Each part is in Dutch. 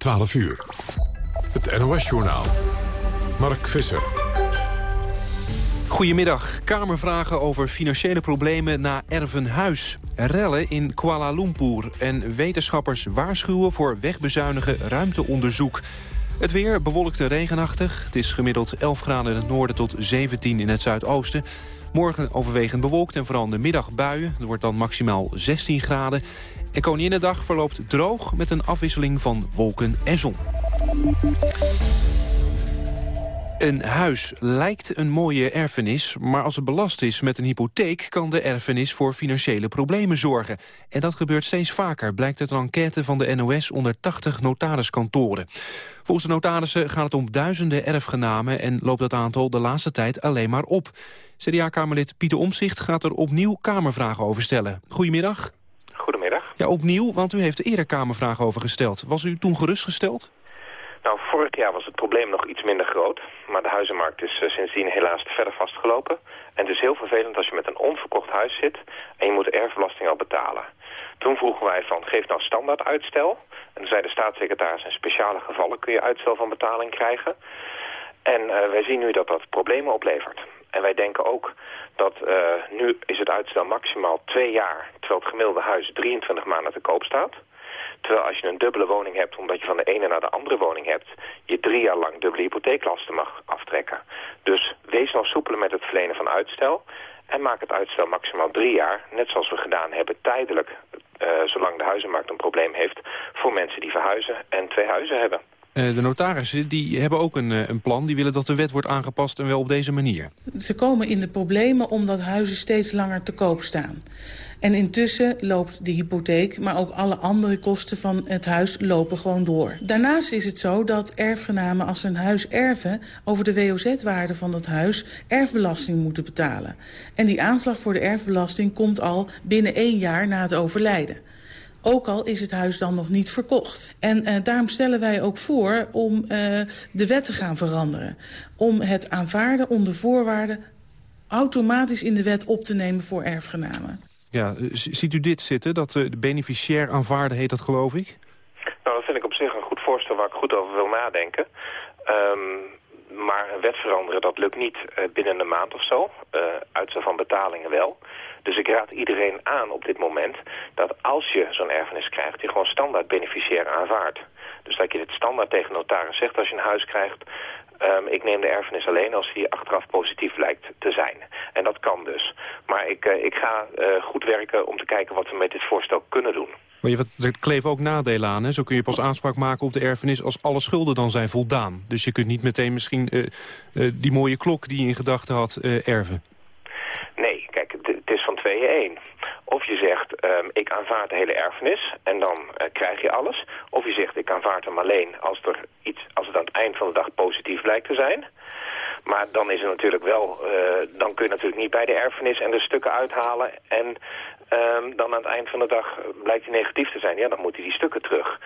12 uur. Het NOS-journaal. Mark Visser. Goedemiddag. Kamervragen over financiële problemen na ervenhuis. Rellen in Kuala Lumpur. En wetenschappers waarschuwen voor wegbezuinigen ruimteonderzoek. Het weer bewolkt en regenachtig. Het is gemiddeld 11 graden in het noorden tot 17 in het zuidoosten. Morgen overwegend bewolkt en vooral de middag buien. Het wordt dan maximaal 16 graden. En Koninginnedag verloopt droog met een afwisseling van wolken en zon. Een huis lijkt een mooie erfenis, maar als het belast is met een hypotheek... kan de erfenis voor financiële problemen zorgen. En dat gebeurt steeds vaker, blijkt uit een enquête van de NOS... onder 80 notariskantoren. Volgens de notarissen gaat het om duizenden erfgenamen... en loopt dat aantal de laatste tijd alleen maar op. CDA-kamerlid Pieter Omzicht gaat er opnieuw Kamervragen over stellen. Goedemiddag. Goedemiddag. Ja, opnieuw, want u heeft er eerder Kamervragen over gesteld. Was u toen gerustgesteld? Nou, vorig jaar was het probleem nog iets minder groot. Maar de huizenmarkt is uh, sindsdien helaas verder vastgelopen. En het is heel vervelend als je met een onverkocht huis zit en je moet de erfbelasting al betalen. Toen vroegen wij van, geef nou standaard uitstel. En toen zei de staatssecretaris, in speciale gevallen kun je uitstel van betaling krijgen. En uh, wij zien nu dat dat problemen oplevert. En wij denken ook dat uh, nu is het uitstel maximaal twee jaar... terwijl het gemiddelde huis 23 maanden te koop staat. Terwijl als je een dubbele woning hebt, omdat je van de ene naar de andere woning hebt... je drie jaar lang dubbele hypotheeklasten mag aftrekken. Dus wees nou soepelen met het verlenen van uitstel... en maak het uitstel maximaal drie jaar, net zoals we gedaan hebben tijdelijk... Uh, zolang de huizenmarkt een probleem heeft, voor mensen die verhuizen en twee huizen hebben. Uh, de notarissen die hebben ook een, een, plan. Die willen dat de wet wordt aangepast en wel op deze manier. Ze komen in de problemen omdat huizen steeds langer te koop staan. En intussen loopt de hypotheek, maar ook alle andere kosten van het huis lopen gewoon door. Daarnaast is het zo dat erfgenamen als ze een huis erven... over de WOZ-waarde van dat huis erfbelasting moeten betalen. En die aanslag voor de erfbelasting komt al binnen één jaar na het overlijden. Ook al is het huis dan nog niet verkocht. En uh, daarom stellen wij ook voor om uh, de wet te gaan veranderen. Om het aanvaarden onder voorwaarden automatisch in de wet op te nemen voor erfgenamen. Ja, ziet u dit zitten, dat de beneficiair aanvaarden heet dat geloof ik? Nou, dat vind ik op zich een goed voorstel waar ik goed over wil nadenken. Um, maar een wet veranderen, dat lukt niet binnen een maand of zo. Uh, uitstel van betalingen wel. Dus ik raad iedereen aan op dit moment dat als je zo'n erfenis krijgt... je gewoon standaard beneficiair aanvaardt. Dus dat je dit standaard tegen notaris zegt als je een huis krijgt... Um, ik neem de erfenis alleen als die achteraf positief lijkt te zijn. En dat kan dus. Maar ik, uh, ik ga uh, goed werken om te kijken wat we met dit voorstel kunnen doen. Maar je, er kleven ook nadelen aan. Hè? Zo kun je pas aanspraak maken op de erfenis als alle schulden dan zijn voldaan. Dus je kunt niet meteen misschien uh, die mooie klok die je in gedachten had erven. Of je zegt, um, ik aanvaard de hele erfenis en dan uh, krijg je alles. Of je zegt, ik aanvaard hem alleen als, er iets, als het aan het eind van de dag positief blijkt te zijn. Maar dan is het natuurlijk wel, uh, dan kun je natuurlijk niet bij de erfenis en de stukken uithalen. En um, dan aan het eind van de dag blijkt hij negatief te zijn. Ja, dan moet hij die stukken terug.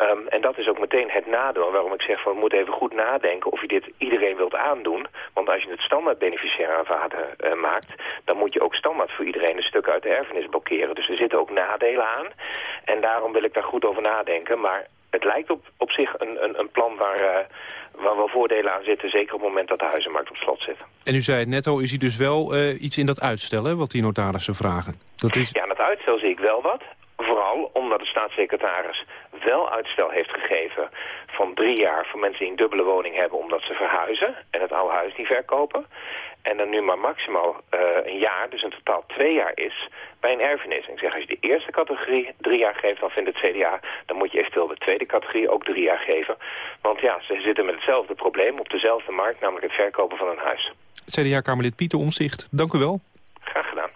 Um, en dat is ook meteen het nadeel waarom ik zeg van we moeten even goed nadenken of je dit iedereen wilt aandoen. Want als je het standaard beneficiair aanvaarden uh, maakt, dan moet je ook standaard voor iedereen een stuk uit de erfenis blokkeren. Dus er zitten ook nadelen aan. En daarom wil ik daar goed over nadenken. Maar het lijkt op, op zich een, een, een plan waar, uh, waar wel voordelen aan zitten. Zeker op het moment dat de huizenmarkt op slot zit. En u zei het net al, u ziet dus wel uh, iets in dat uitstel, wat die notarissen vragen. Dat is... Ja, in het uitstel zie ik wel wat. Vooral omdat de staatssecretaris wel uitstel heeft gegeven van drie jaar voor mensen die een dubbele woning hebben omdat ze verhuizen en het oude huis niet verkopen. En dan nu maar maximaal uh, een jaar, dus in totaal twee jaar is bij een erfenis. En ik zeg, als je de eerste categorie drie jaar geeft, dan vindt het CDA, dan moet je eventueel de tweede categorie ook drie jaar geven. Want ja, ze zitten met hetzelfde probleem op dezelfde markt, namelijk het verkopen van een huis. CDA-kamerlid Pieter Omzicht, dank u wel. Graag gedaan.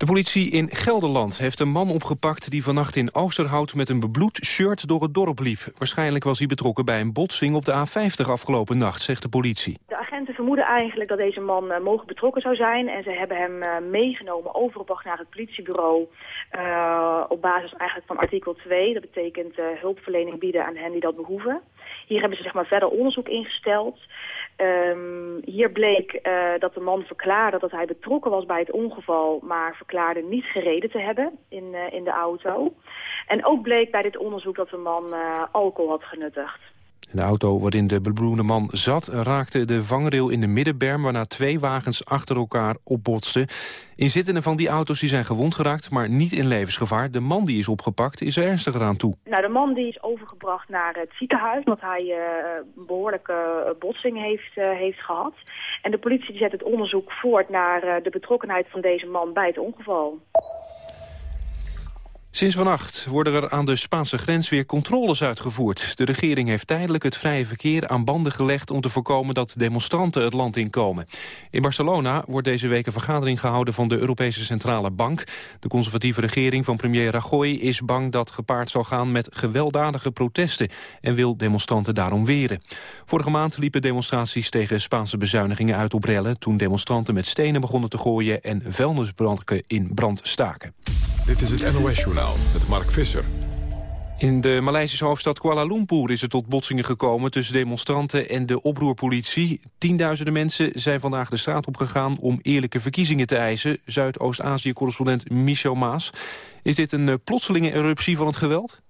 De politie in Gelderland heeft een man opgepakt die vannacht in Oosterhout met een bebloed shirt door het dorp liep. Waarschijnlijk was hij betrokken bij een botsing op de A50 afgelopen nacht, zegt de politie. De agenten vermoeden eigenlijk dat deze man uh, mogelijk betrokken zou zijn en ze hebben hem uh, meegenomen, overgebracht naar het politiebureau uh, op basis eigenlijk van artikel 2. Dat betekent hulpverlening bieden aan hen die dat behoeven. Hier hebben ze zeg maar verder onderzoek ingesteld. Um, hier bleek uh, dat de man verklaarde dat hij betrokken was bij het ongeval... maar verklaarde niet gereden te hebben in, uh, in de auto. En ook bleek bij dit onderzoek dat de man uh, alcohol had genuttigd. De auto waarin de bebloede man zat raakte de vangrail in de middenberm... waarna twee wagens achter elkaar opbotsten. Inzittenden van die auto's die zijn gewond geraakt, maar niet in levensgevaar. De man die is opgepakt is er ernstiger aan toe. Nou, de man die is overgebracht naar het ziekenhuis... omdat hij uh, een behoorlijke botsing heeft, uh, heeft gehad. En de politie zet het onderzoek voort naar de betrokkenheid van deze man bij het ongeval. Sinds vannacht worden er aan de Spaanse grens weer controles uitgevoerd. De regering heeft tijdelijk het vrije verkeer aan banden gelegd... om te voorkomen dat demonstranten het land inkomen. In Barcelona wordt deze week een vergadering gehouden... van de Europese Centrale Bank. De conservatieve regering van premier Rajoy is bang dat gepaard zal gaan... met gewelddadige protesten en wil demonstranten daarom weren. Vorige maand liepen demonstraties tegen Spaanse bezuinigingen uit op rellen... toen demonstranten met stenen begonnen te gooien... en vuilnisbrandken in brand staken. Dit is het NOS-journaal met Mark Visser. In de Maleisische hoofdstad Kuala Lumpur is het tot botsingen gekomen... tussen demonstranten en de oproerpolitie. Tienduizenden mensen zijn vandaag de straat opgegaan... om eerlijke verkiezingen te eisen. Zuidoost-Azië-correspondent Michel Maas. Is dit een uh, plotselinge eruptie van het geweld?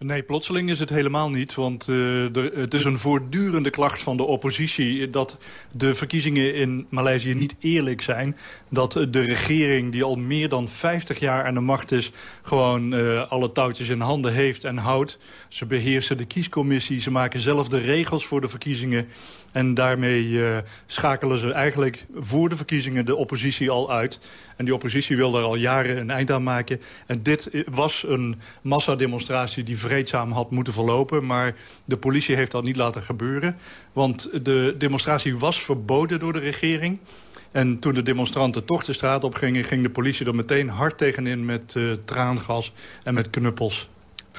Nee, plotseling is het helemaal niet. Want er, het is een voortdurende klacht van de oppositie... dat de verkiezingen in Maleisië niet eerlijk zijn. Dat de regering, die al meer dan 50 jaar aan de macht is... gewoon uh, alle touwtjes in handen heeft en houdt. Ze beheersen de kiescommissie, ze maken zelf de regels voor de verkiezingen. En daarmee uh, schakelen ze eigenlijk voor de verkiezingen de oppositie al uit. En die oppositie wil daar al jaren een eind aan maken. En dit was een massademonstratie die vreedzaam had moeten verlopen. Maar de politie heeft dat niet laten gebeuren. Want de demonstratie was verboden door de regering. En toen de demonstranten toch de straat op gingen... ging de politie er meteen hard tegenin met uh, traangas en met knuppels.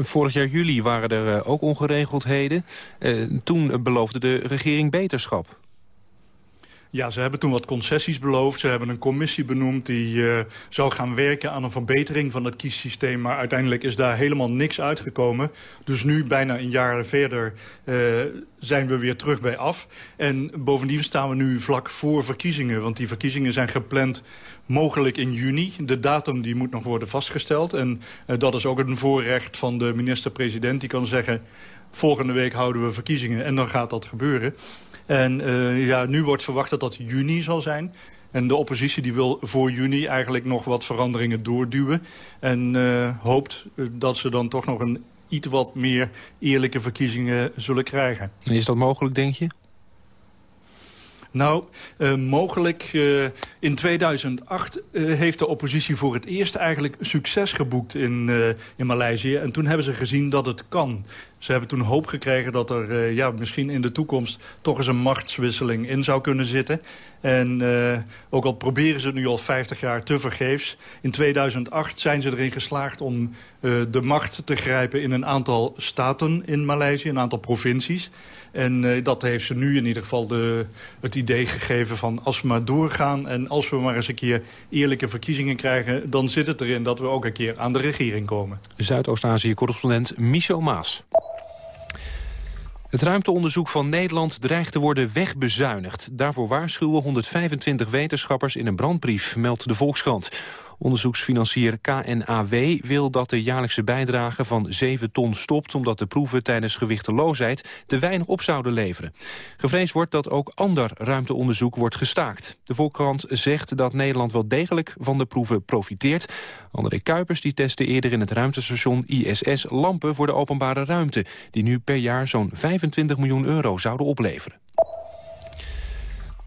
Vorig jaar juli waren er uh, ook ongeregeldheden. Uh, toen beloofde de regering beterschap. Ja, ze hebben toen wat concessies beloofd. Ze hebben een commissie benoemd die uh, zou gaan werken aan een verbetering van het kiessysteem. Maar uiteindelijk is daar helemaal niks uitgekomen. Dus nu, bijna een jaar verder, zijn we weer terug bij af. En bovendien staan we nu vlak voor verkiezingen. Want die verkiezingen zijn gepland mogelijk in juni. De datum die moet nog worden vastgesteld. En uh, dat is ook een voorrecht van de minister-president. Die kan zeggen, volgende week houden we verkiezingen en dan gaat dat gebeuren. En uh, ja, nu wordt verwacht dat dat juni zal zijn. En de oppositie die wil voor juni eigenlijk nog wat veranderingen doorduwen. En uh, hoopt dat ze dan toch nog een iets wat meer eerlijke verkiezingen zullen krijgen. En is dat mogelijk, denk je? Nou, uh, mogelijk uh, in 2008 uh, heeft de oppositie voor het eerst eigenlijk succes geboekt in, in Maleisië. En toen hebben ze gezien dat het kan. Ze hebben toen hoop gekregen dat er uh, ja, misschien in de toekomst toch eens een machtswisseling in zou kunnen zitten. En uh, ook al proberen ze het nu al 50 jaar te vergeefs. In 2008 zijn ze erin geslaagd om uh, de macht te grijpen in een aantal staten in Maleisië, een aantal provincies. En dat heeft ze nu in ieder geval de, het idee gegeven van als we maar doorgaan... en als we maar eens een keer eerlijke verkiezingen krijgen... dan zit het erin dat we ook een keer aan de regering komen. Zuidoost-Azië-correspondent Michel Maas. Het ruimteonderzoek van Nederland dreigt te worden wegbezuinigd. Daarvoor waarschuwen 125 wetenschappers in een brandbrief, meldt de Volkskrant. Onderzoeksfinancier KNAW wil dat de jaarlijkse bijdrage van 7 ton stopt... omdat de proeven tijdens gewichteloosheid te weinig op zouden leveren. Gevreesd wordt dat ook ander ruimteonderzoek wordt gestaakt. De Volkskrant zegt dat Nederland wel degelijk van de proeven profiteert. André Kuipers die testte eerder in het ruimtestation ISS lampen voor de openbare ruimte... die nu per jaar zo'n 25 miljoen euro zouden opleveren.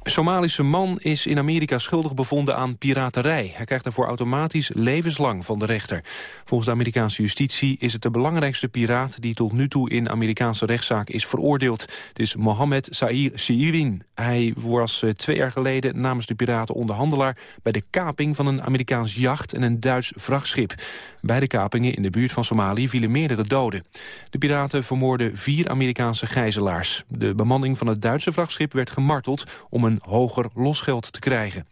Somalische man is in Amerika schuldig bevonden aan piraterij. Hij krijgt daarvoor automatisch levenslang van de rechter. Volgens de Amerikaanse justitie is het de belangrijkste piraat... die tot nu toe in Amerikaanse rechtszaak is veroordeeld. Het is Mohammed Saïr Siirin. Hij was eh, twee jaar geleden namens de piraten onderhandelaar... bij de kaping van een Amerikaans jacht en een Duits vrachtschip. Bij de kapingen in de buurt van Somalië vielen meerdere doden. De piraten vermoorden vier Amerikaanse gijzelaars. De bemanning van het Duitse vrachtschip werd gemarteld... om een hoger losgeld te krijgen.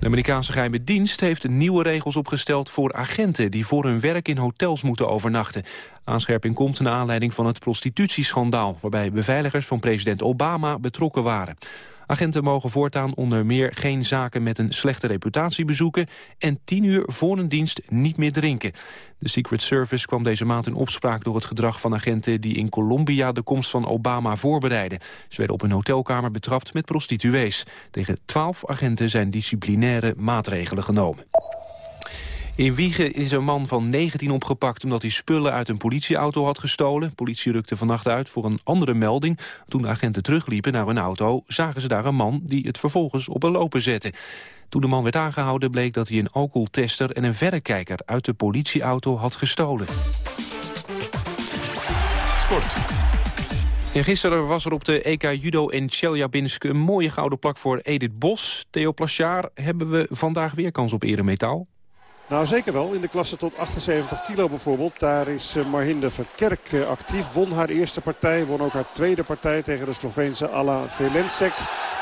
De Amerikaanse geheime dienst heeft nieuwe regels opgesteld voor agenten... die voor hun werk in hotels moeten overnachten. Aanscherping komt naar aanleiding van het prostitutieschandaal... waarbij beveiligers van president Obama betrokken waren. Agenten mogen voortaan onder meer geen zaken met een slechte reputatie bezoeken... en tien uur voor een dienst niet meer drinken. De Secret Service kwam deze maand in opspraak door het gedrag van agenten... die in Colombia de komst van Obama voorbereiden. Ze werden op een hotelkamer betrapt met prostituees. Tegen twaalf agenten zijn disciplinaire maatregelen genomen. In Wiegen is een man van 19 opgepakt omdat hij spullen uit een politieauto had gestolen. Politie rukte vannacht uit voor een andere melding. Toen de agenten terugliepen naar hun auto zagen ze daar een man die het vervolgens op een lopen zette. Toen de man werd aangehouden bleek dat hij een alcoholtester en een verrekijker uit de politieauto had gestolen. Sport. En gisteren was er op de EK Judo in Chelyabinsk een mooie gouden plak voor Edith Bos. Theo Plachard, hebben we vandaag weer kans op eremetaal? Nou, zeker wel. In de klasse tot 78 kilo bijvoorbeeld. Daar is uh, Marhinde Verkerk uh, actief. Won haar eerste partij. Won ook haar tweede partij tegen de Sloveense Ala Velensek.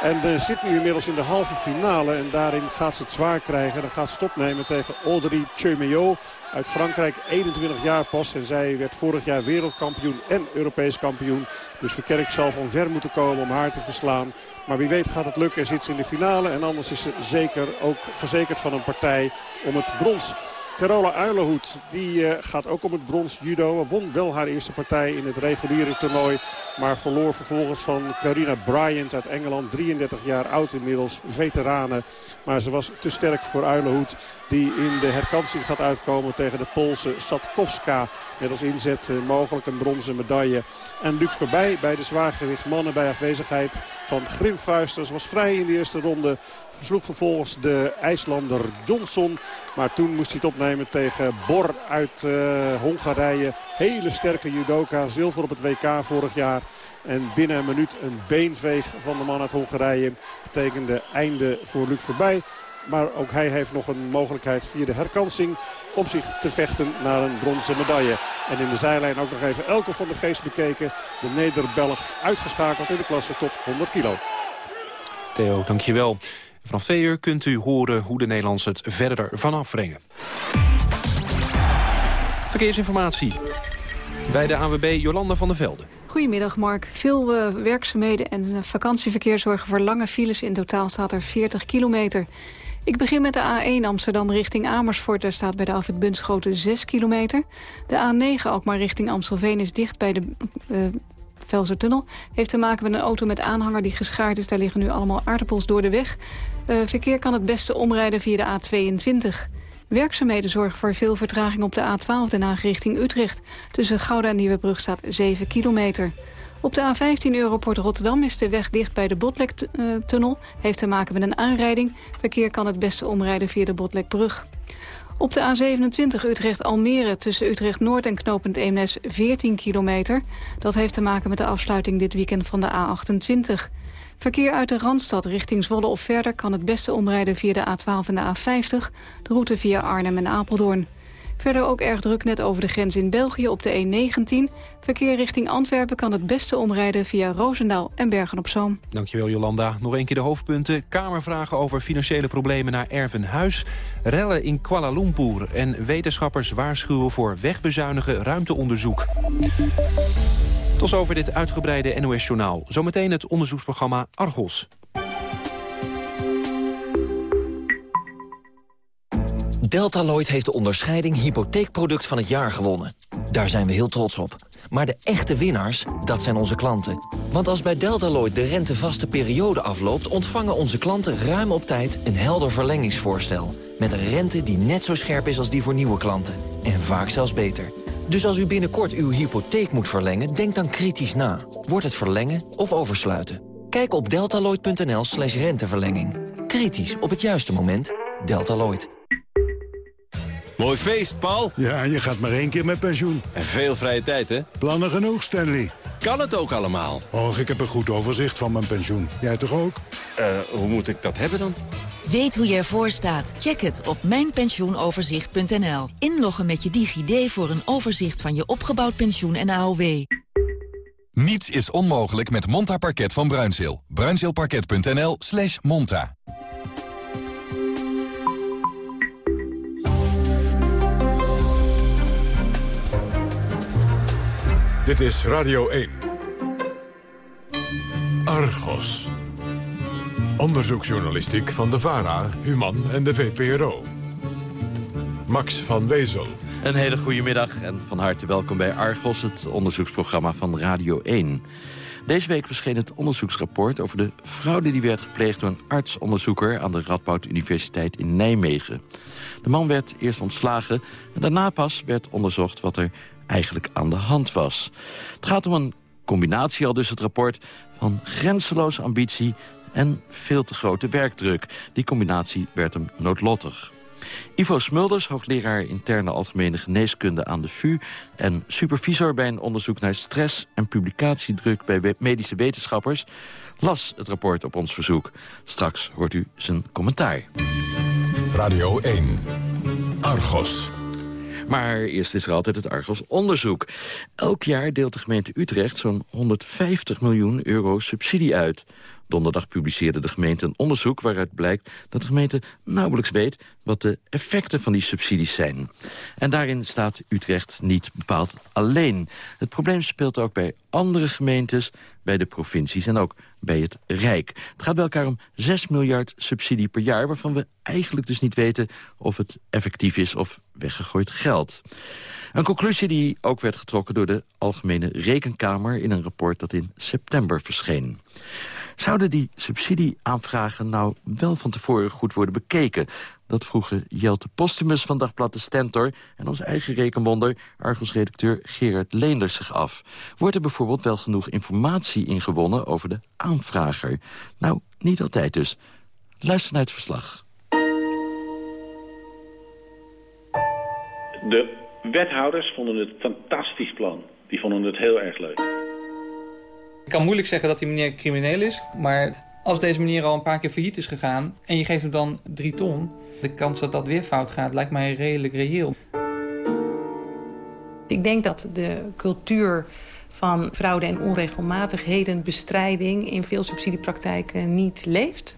En uh, zit nu inmiddels in de halve finale. En daarin gaat ze het zwaar krijgen. Dan gaat ze tegen Audrey Cheumeo uit Frankrijk. 21 jaar pas. En zij werd vorig jaar wereldkampioen en Europees kampioen. Dus Verkerk zal van ver moeten komen om haar te verslaan. Maar wie weet gaat het lukken en zit ze in de finale. En anders is ze zeker ook verzekerd van een partij om het brons. Carola Uilenhoed die, uh, gaat ook om het brons judo. Won wel haar eerste partij in het reguliere toernooi. Maar verloor vervolgens van Carina Bryant uit Engeland. 33 jaar oud inmiddels, veteranen. Maar ze was te sterk voor Uilenhoed. Die in de herkansing gaat uitkomen tegen de Poolse Satkowska. Met als inzet uh, mogelijk een bronzen medaille. En Luc voorbij bij de zwaargewicht mannen bij afwezigheid van Grim Fuisters. Was vrij in de eerste ronde. Versloeg vervolgens de IJslander Johnson. Maar toen moest hij het opnemen tegen Bor uit uh, Hongarije. Hele sterke judoka. Zilver op het WK vorig jaar. En binnen een minuut een beenveeg van de man uit Hongarije. Betekende einde voor Luc voorbij. Maar ook hij heeft nog een mogelijkheid via de herkansing om zich te vechten naar een bronzen medaille. En in de zijlijn ook nog even Elke van de Geest bekeken. De Neder-Belg uitgeschakeld in de klasse tot 100 kilo. Theo, dankjewel. Vanaf twee uur kunt u horen hoe de Nederlanders het verder vanaf brengen. Verkeersinformatie bij de AWB Jolanda van der Velde. Goedemiddag Mark. Veel uh, werkzaamheden en uh, vakantieverkeer zorgen voor lange files. In totaal staat er 40 kilometer. Ik begin met de A1 Amsterdam richting Amersfoort. Daar staat bij de afwit Bunschoten 6 kilometer. De A9 ook maar richting Amstelveen is dicht bij de uh, Velsertunnel. Heeft te maken met een auto met aanhanger die geschaard is. Daar liggen nu allemaal aardappels door de weg. Uh, verkeer kan het beste omrijden via de A22. Werkzaamheden zorgen voor veel vertraging op de A12 Den Haag richting Utrecht. Tussen Gouda en Nieuwebrug staat 7 kilometer. Op de A15 Europort Rotterdam is de weg dicht bij de Botlektunnel. Heeft te maken met een aanrijding. Verkeer kan het beste omrijden via de Botlekbrug. Op de A27 Utrecht-Almere tussen Utrecht-Noord en knooppunt Eemnes 14 kilometer. Dat heeft te maken met de afsluiting dit weekend van de A28. Verkeer uit de Randstad richting Zwolle of verder... kan het beste omrijden via de A12 en de A50, de route via Arnhem en Apeldoorn. Verder ook erg druk net over de grens in België op de E19. Verkeer richting Antwerpen kan het beste omrijden via Roosendaal en Bergen-op-Zoom. Dankjewel Jolanda. Nog een keer de hoofdpunten. Kamervragen over financiële problemen naar Ervenhuis. Rellen in Kuala Lumpur. En wetenschappers waarschuwen voor wegbezuinigen ruimteonderzoek. Tot over dit uitgebreide NOS-journaal. Zometeen het onderzoeksprogramma Argos. Deltaloid heeft de onderscheiding hypotheekproduct van het jaar gewonnen. Daar zijn we heel trots op. Maar de echte winnaars, dat zijn onze klanten. Want als bij Deltaloid de rentevaste periode afloopt... ontvangen onze klanten ruim op tijd een helder verlengingsvoorstel. Met een rente die net zo scherp is als die voor nieuwe klanten. En vaak zelfs beter. Dus als u binnenkort uw hypotheek moet verlengen, denk dan kritisch na. Wordt het verlengen of oversluiten? Kijk op deltaloid.nl slash renteverlenging. Kritisch op het juiste moment. Deltaloid. Mooi feest, Paul. Ja, je gaat maar één keer met pensioen. En veel vrije tijd, hè? Plannen genoeg, Stanley. Kan het ook allemaal? Och, ik heb een goed overzicht van mijn pensioen. Jij toch ook? Eh, uh, hoe moet ik dat hebben dan? Weet hoe je ervoor staat? Check het op mijnpensioenoverzicht.nl. Inloggen met je DigiD voor een overzicht van je opgebouwd pensioen en AOW. Niets is onmogelijk met Monta Parket van Bruinzeel. Bruinzeelparket.nl slash monta. Dit is Radio 1. Argos. Onderzoeksjournalistiek van de VARA, Human en de VPRO. Max van Wezel. Een hele goede middag en van harte welkom bij Argos, het onderzoeksprogramma van Radio 1. Deze week verscheen het onderzoeksrapport over de fraude die werd gepleegd door een artsonderzoeker aan de Radboud Universiteit in Nijmegen. De man werd eerst ontslagen en daarna pas werd onderzocht wat er eigenlijk aan de hand was. Het gaat om een combinatie, al dus het rapport, van grenzeloze ambitie en veel te grote werkdruk. Die combinatie werd hem noodlottig. Ivo Smulders, hoogleraar interne algemene geneeskunde aan de VU... en supervisor bij een onderzoek naar stress en publicatiedruk... bij medische wetenschappers, las het rapport op ons verzoek. Straks hoort u zijn commentaar. Radio 1. Argos. Maar eerst is er altijd het Argos-onderzoek. Elk jaar deelt de gemeente Utrecht zo'n 150 miljoen euro subsidie uit. Donderdag publiceerde de gemeente een onderzoek waaruit blijkt dat de gemeente nauwelijks weet wat de effecten van die subsidies zijn. En daarin staat Utrecht niet bepaald alleen. Het probleem speelt ook bij andere gemeentes, bij de provincies en ook bij het Rijk. Het gaat bij elkaar om 6 miljard subsidie per jaar... waarvan we eigenlijk dus niet weten of het effectief is of weggegooid geld. Een conclusie die ook werd getrokken door de Algemene Rekenkamer... in een rapport dat in september verscheen. Zouden die subsidieaanvragen nou wel van tevoren goed worden bekeken? Dat vroegen Jelte Postumus van Dagblad de Stentor... en onze eigen rekenwonder, Argos-redacteur Gerard Leenders zich af. Wordt er bijvoorbeeld wel genoeg informatie ingewonnen over de aanvrager? Nou, niet altijd dus. Luister naar het verslag. De wethouders vonden het een fantastisch plan. Die vonden het heel erg leuk. Ik kan moeilijk zeggen dat die meneer crimineel is, maar als deze meneer al een paar keer failliet is gegaan... en je geeft hem dan drie ton, de kans dat dat weer fout gaat lijkt mij redelijk reëel. Ik denk dat de cultuur van fraude en onregelmatigheden bestrijding in veel subsidiepraktijken niet leeft.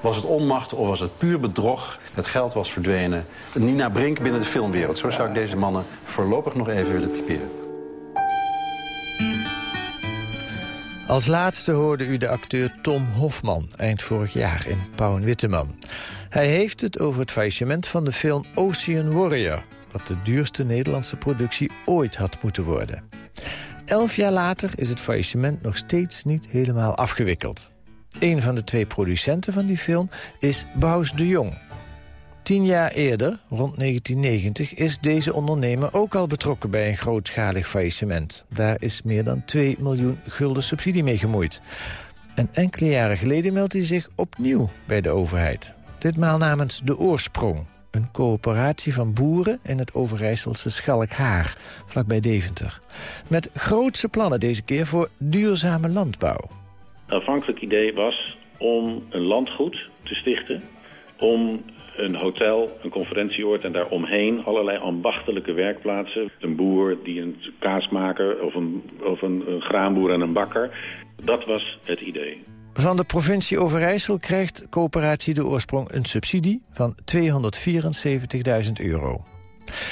Was het onmacht of was het puur bedrog? Het geld was verdwenen. Nina Brink binnen de filmwereld. Zo zou ik deze mannen voorlopig nog even willen typeren. Als laatste hoorde u de acteur Tom Hofman eind vorig jaar in Pauw Witteman. Hij heeft het over het faillissement van de film Ocean Warrior... wat de duurste Nederlandse productie ooit had moeten worden. Elf jaar later is het faillissement nog steeds niet helemaal afgewikkeld. Een van de twee producenten van die film is Bouws de Jong. Tien jaar eerder, rond 1990, is deze ondernemer ook al betrokken bij een grootschalig faillissement. Daar is meer dan 2 miljoen gulden subsidie mee gemoeid. En enkele jaren geleden meldt hij zich opnieuw bij de overheid. Ditmaal namens De Oorsprong, een coöperatie van boeren in het Overijsselse Schalkhaar, vlakbij Deventer. Met grootse plannen deze keer voor duurzame landbouw. Het aanvankelijk idee was om een landgoed te stichten... om een hotel, een conferentieoord en daaromheen allerlei ambachtelijke werkplaatsen. Een boer die een kaasmaker of een, of een, een graanboer en een bakker. Dat was het idee. Van de provincie Overijssel krijgt coöperatie De Oorsprong een subsidie van 274.000 euro.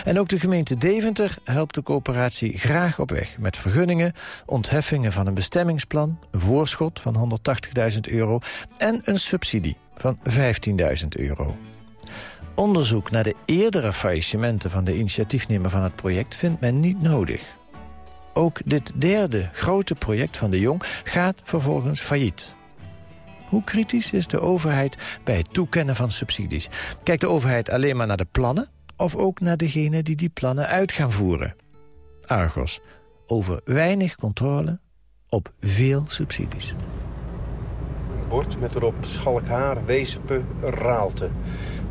En ook de gemeente Deventer helpt de coöperatie graag op weg... met vergunningen, ontheffingen van een bestemmingsplan... een voorschot van 180.000 euro en een subsidie van 15.000 euro. Onderzoek naar de eerdere faillissementen van de initiatiefnemer van het project vindt men niet nodig. Ook dit derde grote project van de Jong gaat vervolgens failliet. Hoe kritisch is de overheid bij het toekennen van subsidies? Kijkt de overheid alleen maar naar de plannen... of ook naar degene die die plannen uit gaan voeren? Argos, over weinig controle op veel subsidies. Een bord met erop Schalkhaar, Wezenpe, Raalte.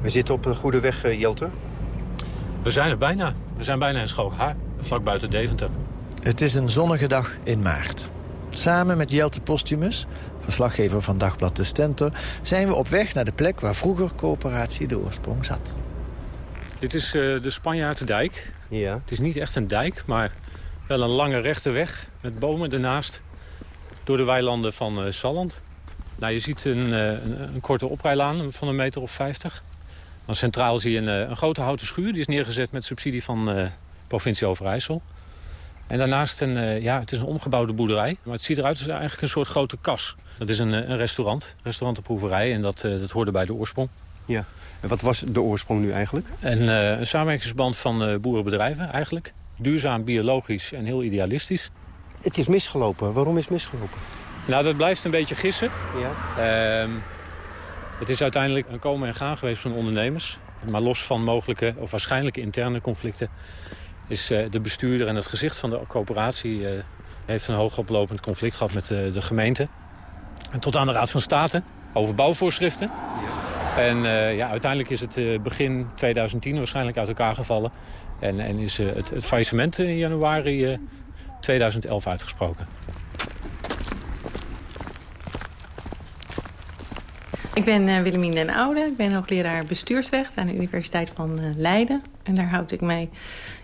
We zitten op een goede weg, eh, Jelte. We zijn er bijna. We zijn bijna in Schalkhaar, vlak buiten Deventer. Het is een zonnige dag in maart. Samen met Jelte Postumus, verslaggever van Dagblad de Stenter... zijn we op weg naar de plek waar vroeger coöperatie de oorsprong zat. Dit is uh, de Spanjaardsdijk. Ja. Het is niet echt een dijk, maar wel een lange rechte weg... met bomen ernaast door de weilanden van uh, Salland. Nou, je ziet een, uh, een, een, korte oprijlaan van een meter of 50. Dan centraal zie je een, een, grote houten schuur. Die is neergezet met subsidie van provincie Overijssel. En daarnaast een, uh, ja, het is een omgebouwde boerderij. Maar het ziet eruit als eigenlijk een soort grote kas. Dat is een, een restaurant, restaurantenproeverij. En dat, dat hoorde bij de oorsprong. Ja. En wat was de oorsprong nu eigenlijk? Een, een samenwerkingsband van boerenbedrijven eigenlijk. Duurzaam, biologisch en heel idealistisch. Het is misgelopen. Waarom is het misgelopen? Nou, dat blijft een beetje gissen. Ja. Uh, het is uiteindelijk een komen en gaan geweest van ondernemers. Maar los van mogelijke of waarschijnlijke interne conflicten... is uh, de bestuurder en het gezicht van de coöperatie... Uh, heeft een hoogoplopend conflict gehad met uh, de gemeente. En tot aan de Raad van State over bouwvoorschriften. En ja, uiteindelijk is het begin 2010 waarschijnlijk uit elkaar gevallen. En, en is het, het faillissement in januari 2011 uitgesproken. Ik ben uh, Willemien den Oude. Ik ben hoogleraar bestuursrecht aan de Universiteit van uh, Leiden. En daar houd ik mij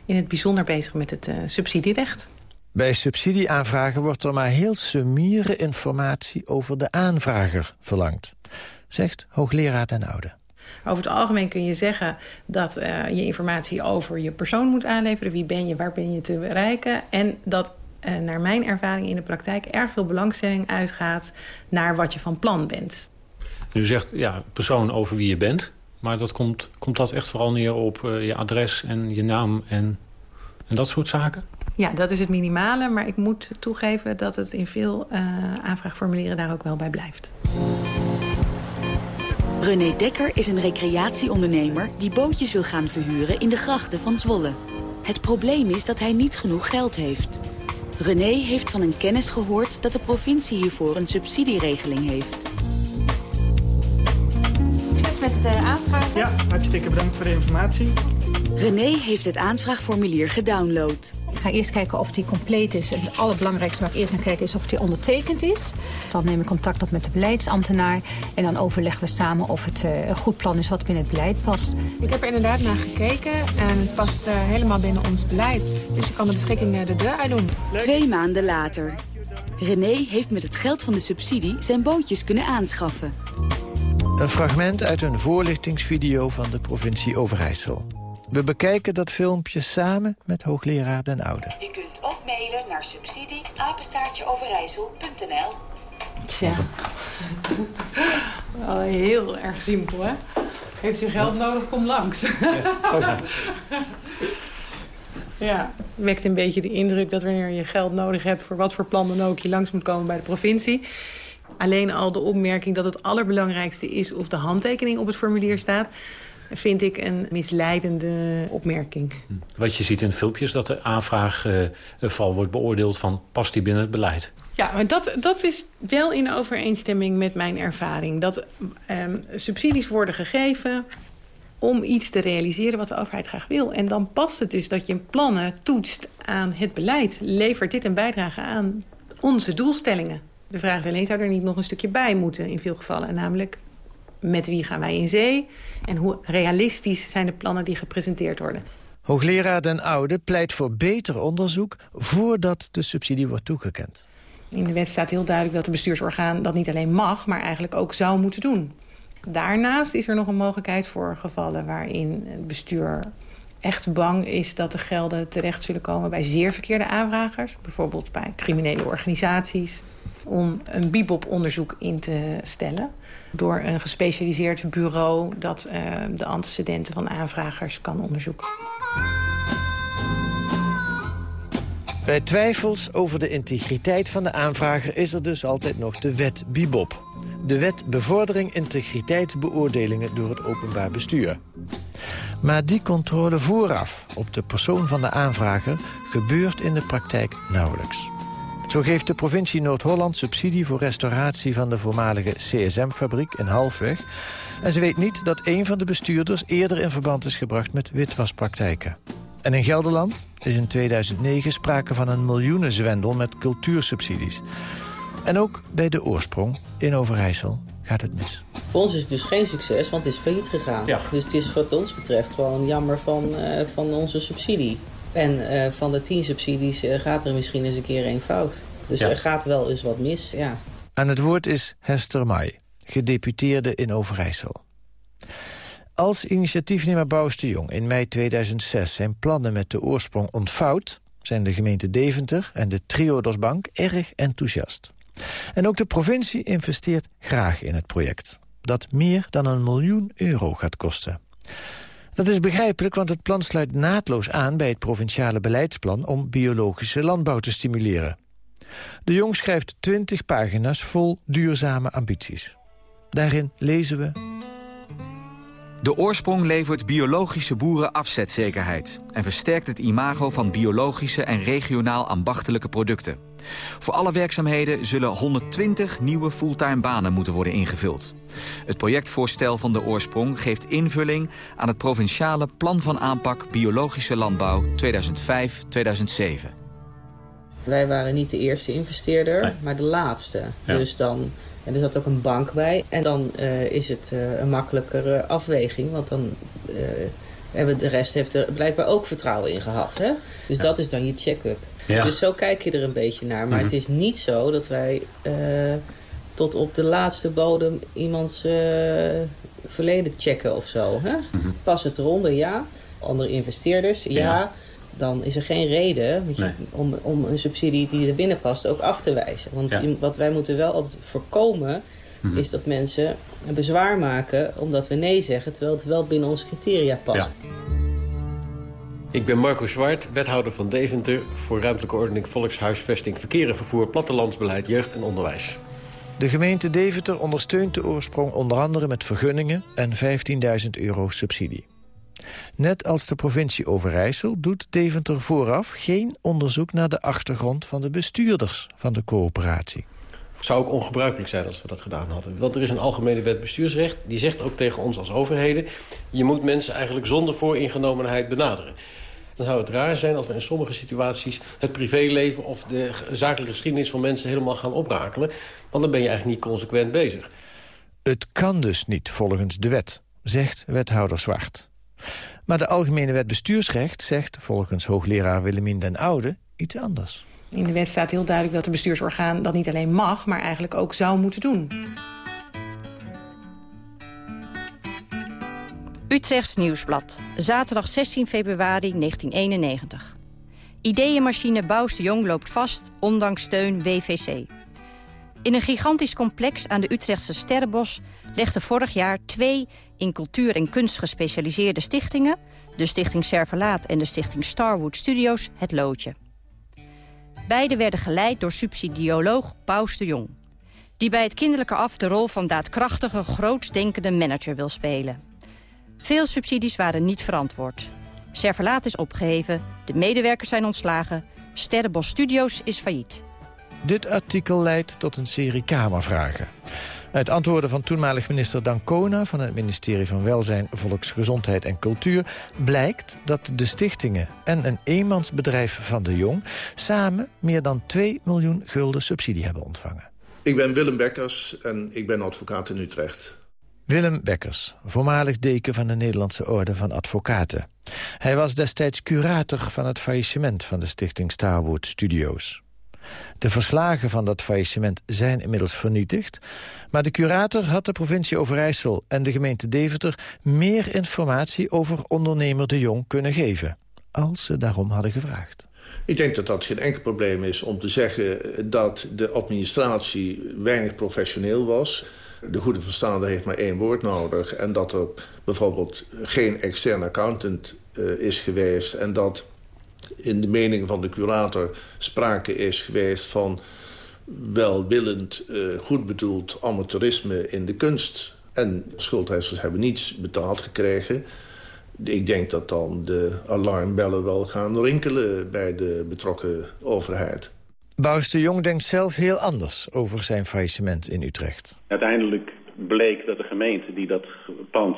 in het bijzonder bezig met het uh, subsidierecht. Bij subsidieaanvragen wordt er maar heel summiere informatie over de aanvrager verlangd. Zegt hoogleraar den Oude. Over het algemeen kun je zeggen dat uh, je informatie over je persoon moet aanleveren. Wie ben je, waar ben je te bereiken. En dat uh, naar mijn ervaring in de praktijk erg veel belangstelling uitgaat naar wat je van plan bent. U zegt ja, persoon over wie je bent. Maar dat komt, komt dat echt vooral neer op uh, je adres en je naam en, en dat soort zaken? Ja, dat is het minimale. Maar ik moet toegeven dat het in veel uh, aanvraagformulieren daar ook wel bij blijft. René Dekker is een recreatieondernemer die bootjes wil gaan verhuren in de grachten van Zwolle. Het probleem is dat hij niet genoeg geld heeft. René heeft van een kennis gehoord dat de provincie hiervoor een subsidieregeling heeft. Met het uh, aanvragen. Ja, hartstikke bedankt voor de informatie. René heeft het aanvraagformulier gedownload. Ik ga eerst kijken of die compleet is. Het allerbelangrijkste waar ik eerst naar kijk is of die ondertekend is. Dan neem ik contact op met de beleidsambtenaar. En dan overleggen we samen of het uh, een goed plan is wat binnen het beleid past. Ik heb er inderdaad naar gekeken. En het past uh, helemaal binnen ons beleid. Dus je kan de beschikking de deur uit doen. Twee maanden later. René heeft met het geld van de subsidie zijn bootjes kunnen aanschaffen. Een fragment uit een voorlichtingsvideo van de provincie Overijssel. We bekijken dat filmpje samen met hoogleraar Den Oude. Je kunt ook mailen naar subsidie-overijssel.nl Tja. Wel heel erg simpel, hè? Heeft u geld nodig, kom langs. Ja. ja, wekt een beetje de indruk dat wanneer je geld nodig hebt... voor wat voor plan dan ook, je langs moet komen bij de provincie. Alleen al de opmerking dat het allerbelangrijkste is... of de handtekening op het formulier staat vind ik een misleidende opmerking. Wat je ziet in het filmpje is dat de aanvraagval uh, wordt beoordeeld van... past die binnen het beleid? Ja, maar dat, dat is wel in overeenstemming met mijn ervaring. Dat um, subsidies worden gegeven om iets te realiseren wat de overheid graag wil. En dan past het dus dat je plannen toetst aan het beleid. Levert dit een bijdrage aan onze doelstellingen? De vraag is alleen, zou er niet nog een stukje bij moeten in veel gevallen? Namelijk, met wie gaan wij in zee? En hoe realistisch zijn de plannen die gepresenteerd worden? Hoogleraar Den Oude pleit voor beter onderzoek... voordat de subsidie wordt toegekend. In de wet staat heel duidelijk dat het bestuursorgaan dat niet alleen mag... maar eigenlijk ook zou moeten doen. Daarnaast is er nog een mogelijkheid voor gevallen waarin het bestuur echt bang is dat de gelden terecht zullen komen bij zeer verkeerde aanvragers. Bijvoorbeeld bij criminele organisaties. Om een bibop-onderzoek in te stellen door een gespecialiseerd bureau... dat uh, de antecedenten van aanvragers kan onderzoeken. Bij twijfels over de integriteit van de aanvrager... is er dus altijd nog de wet Bibop. De wet bevordering integriteitsbeoordelingen door het openbaar bestuur. Maar die controle vooraf op de persoon van de aanvrager... gebeurt in de praktijk nauwelijks. Zo geeft de provincie Noord-Holland subsidie voor restauratie van de voormalige CSM-fabriek in Halfweg. En ze weet niet dat een van de bestuurders eerder in verband is gebracht met witwaspraktijken. En in Gelderland is in 2009 sprake van een miljoenenzwendel met cultuursubsidies. En ook bij de oorsprong in Overijssel gaat het mis. Voor ons is het dus geen succes, want het is failliet gegaan. Ja. Dus het is wat ons betreft gewoon jammer van, uh, van onze subsidie. En uh, van de tien subsidies uh, gaat er misschien eens een keer één fout. Dus ja. er gaat wel eens wat mis, ja. Aan het woord is Hester Mai, gedeputeerde in Overijssel. Als initiatiefnemer Bouwers de Jong in mei 2006 zijn plannen met de oorsprong ontvouwt... zijn de gemeente Deventer en de Triodos Bank erg enthousiast. En ook de provincie investeert graag in het project. Dat meer dan een miljoen euro gaat kosten. Dat is begrijpelijk, want het plan sluit naadloos aan... bij het provinciale beleidsplan om biologische landbouw te stimuleren. De Jong schrijft 20 pagina's vol duurzame ambities. Daarin lezen we... De oorsprong levert biologische boeren afzetzekerheid... en versterkt het imago van biologische en regionaal ambachtelijke producten. Voor alle werkzaamheden zullen 120 nieuwe fulltime banen moeten worden ingevuld. Het projectvoorstel van de oorsprong geeft invulling aan het provinciale plan van aanpak biologische landbouw 2005-2007. Wij waren niet de eerste investeerder, maar de laatste. Dus dan en er zat ook een bank bij. En dan uh, is het uh, een makkelijkere afweging. Want dan uh, hebben de rest heeft er blijkbaar ook vertrouwen in gehad. Hè? Dus ja. dat is dan je check-up. Ja. Dus zo kijk je er een beetje naar. Maar mm -hmm. het is niet zo dat wij tot op de laatste bodem iemands verleden checken of zo. Hè? Mm -hmm. Pas het eronder, ja. Andere investeerders, ja. ja dan is er geen reden je, nee. om, om een subsidie die er binnen past ook af te wijzen. Want ja. wat wij moeten wel altijd voorkomen, mm -hmm. is dat mensen een bezwaar maken omdat we nee zeggen, terwijl het wel binnen onze criteria past. Ja. Ik ben Marco Zwart, wethouder van Deventer... voor ruimtelijke ordening, volkshuisvesting, verkeer en vervoer... plattelandsbeleid, jeugd en onderwijs. De gemeente Deventer ondersteunt de oorsprong onder andere met vergunningen... en 15.000 euro subsidie. Net als de provincie Overijssel doet Deventer vooraf geen onderzoek naar de achtergrond van de bestuurders van de coöperatie. Het zou ook ongebruikelijk zijn als we dat gedaan hadden. Want er is een algemene wet bestuursrecht. Die zegt ook tegen ons als overheden... je moet mensen eigenlijk zonder vooringenomenheid benaderen. Dan zou het raar zijn als we in sommige situaties... het privéleven of de zakelijke geschiedenis van mensen helemaal gaan oprakelen. Want dan ben je eigenlijk niet consequent bezig. Het kan dus niet volgens de wet, zegt wethouder Zwart. Maar de Algemene Wet Bestuursrecht zegt volgens hoogleraar Willemien den Oude iets anders. In de wet staat heel duidelijk dat het bestuursorgaan dat niet alleen mag... maar eigenlijk ook zou moeten doen. Utrechts Nieuwsblad, zaterdag 16 februari 1991. Ideeënmachine Bouws de Jong loopt vast, ondanks steun WVC. In een gigantisch complex aan de Utrechtse Sterrenbos... legden vorig jaar twee in cultuur en kunst gespecialiseerde stichtingen... de Stichting Serverlaat en de Stichting Starwood Studios, het loodje. Beide werden geleid door subsidioloog Paus de Jong... die bij het kinderlijke af de rol van daadkrachtige, grootsdenkende manager wil spelen. Veel subsidies waren niet verantwoord. Serverlaat is opgeheven, de medewerkers zijn ontslagen... Sterrenbos Studios is failliet. Dit artikel leidt tot een serie Kamervragen. Uit antwoorden van toenmalig minister Dancona... van het ministerie van Welzijn, Volksgezondheid en Cultuur... blijkt dat de stichtingen en een eenmansbedrijf van de Jong... samen meer dan 2 miljoen gulden subsidie hebben ontvangen. Ik ben Willem Bekkers en ik ben advocaat in Utrecht. Willem Bekkers, voormalig deken van de Nederlandse Orde van Advocaten. Hij was destijds curator van het faillissement van de stichting Starwood Studios. De verslagen van dat faillissement zijn inmiddels vernietigd... maar de curator had de provincie Overijssel en de gemeente Deventer... meer informatie over ondernemer De Jong kunnen geven... als ze daarom hadden gevraagd. Ik denk dat dat geen enkel probleem is om te zeggen dat de administratie weinig professioneel was. De goede verstaande heeft maar één woord nodig. En dat er bijvoorbeeld geen externe accountant uh, is geweest. En dat in de mening van de curator sprake is geweest van welwillend, uh, goed bedoeld amateurisme in de kunst. En schuldeisers hebben niets betaald gekregen. Ik denk dat dan de alarmbellen wel gaan rinkelen bij de betrokken overheid. Bouws de Jong denkt zelf heel anders over zijn faillissement in Utrecht. Uiteindelijk bleek dat de gemeente die dat pand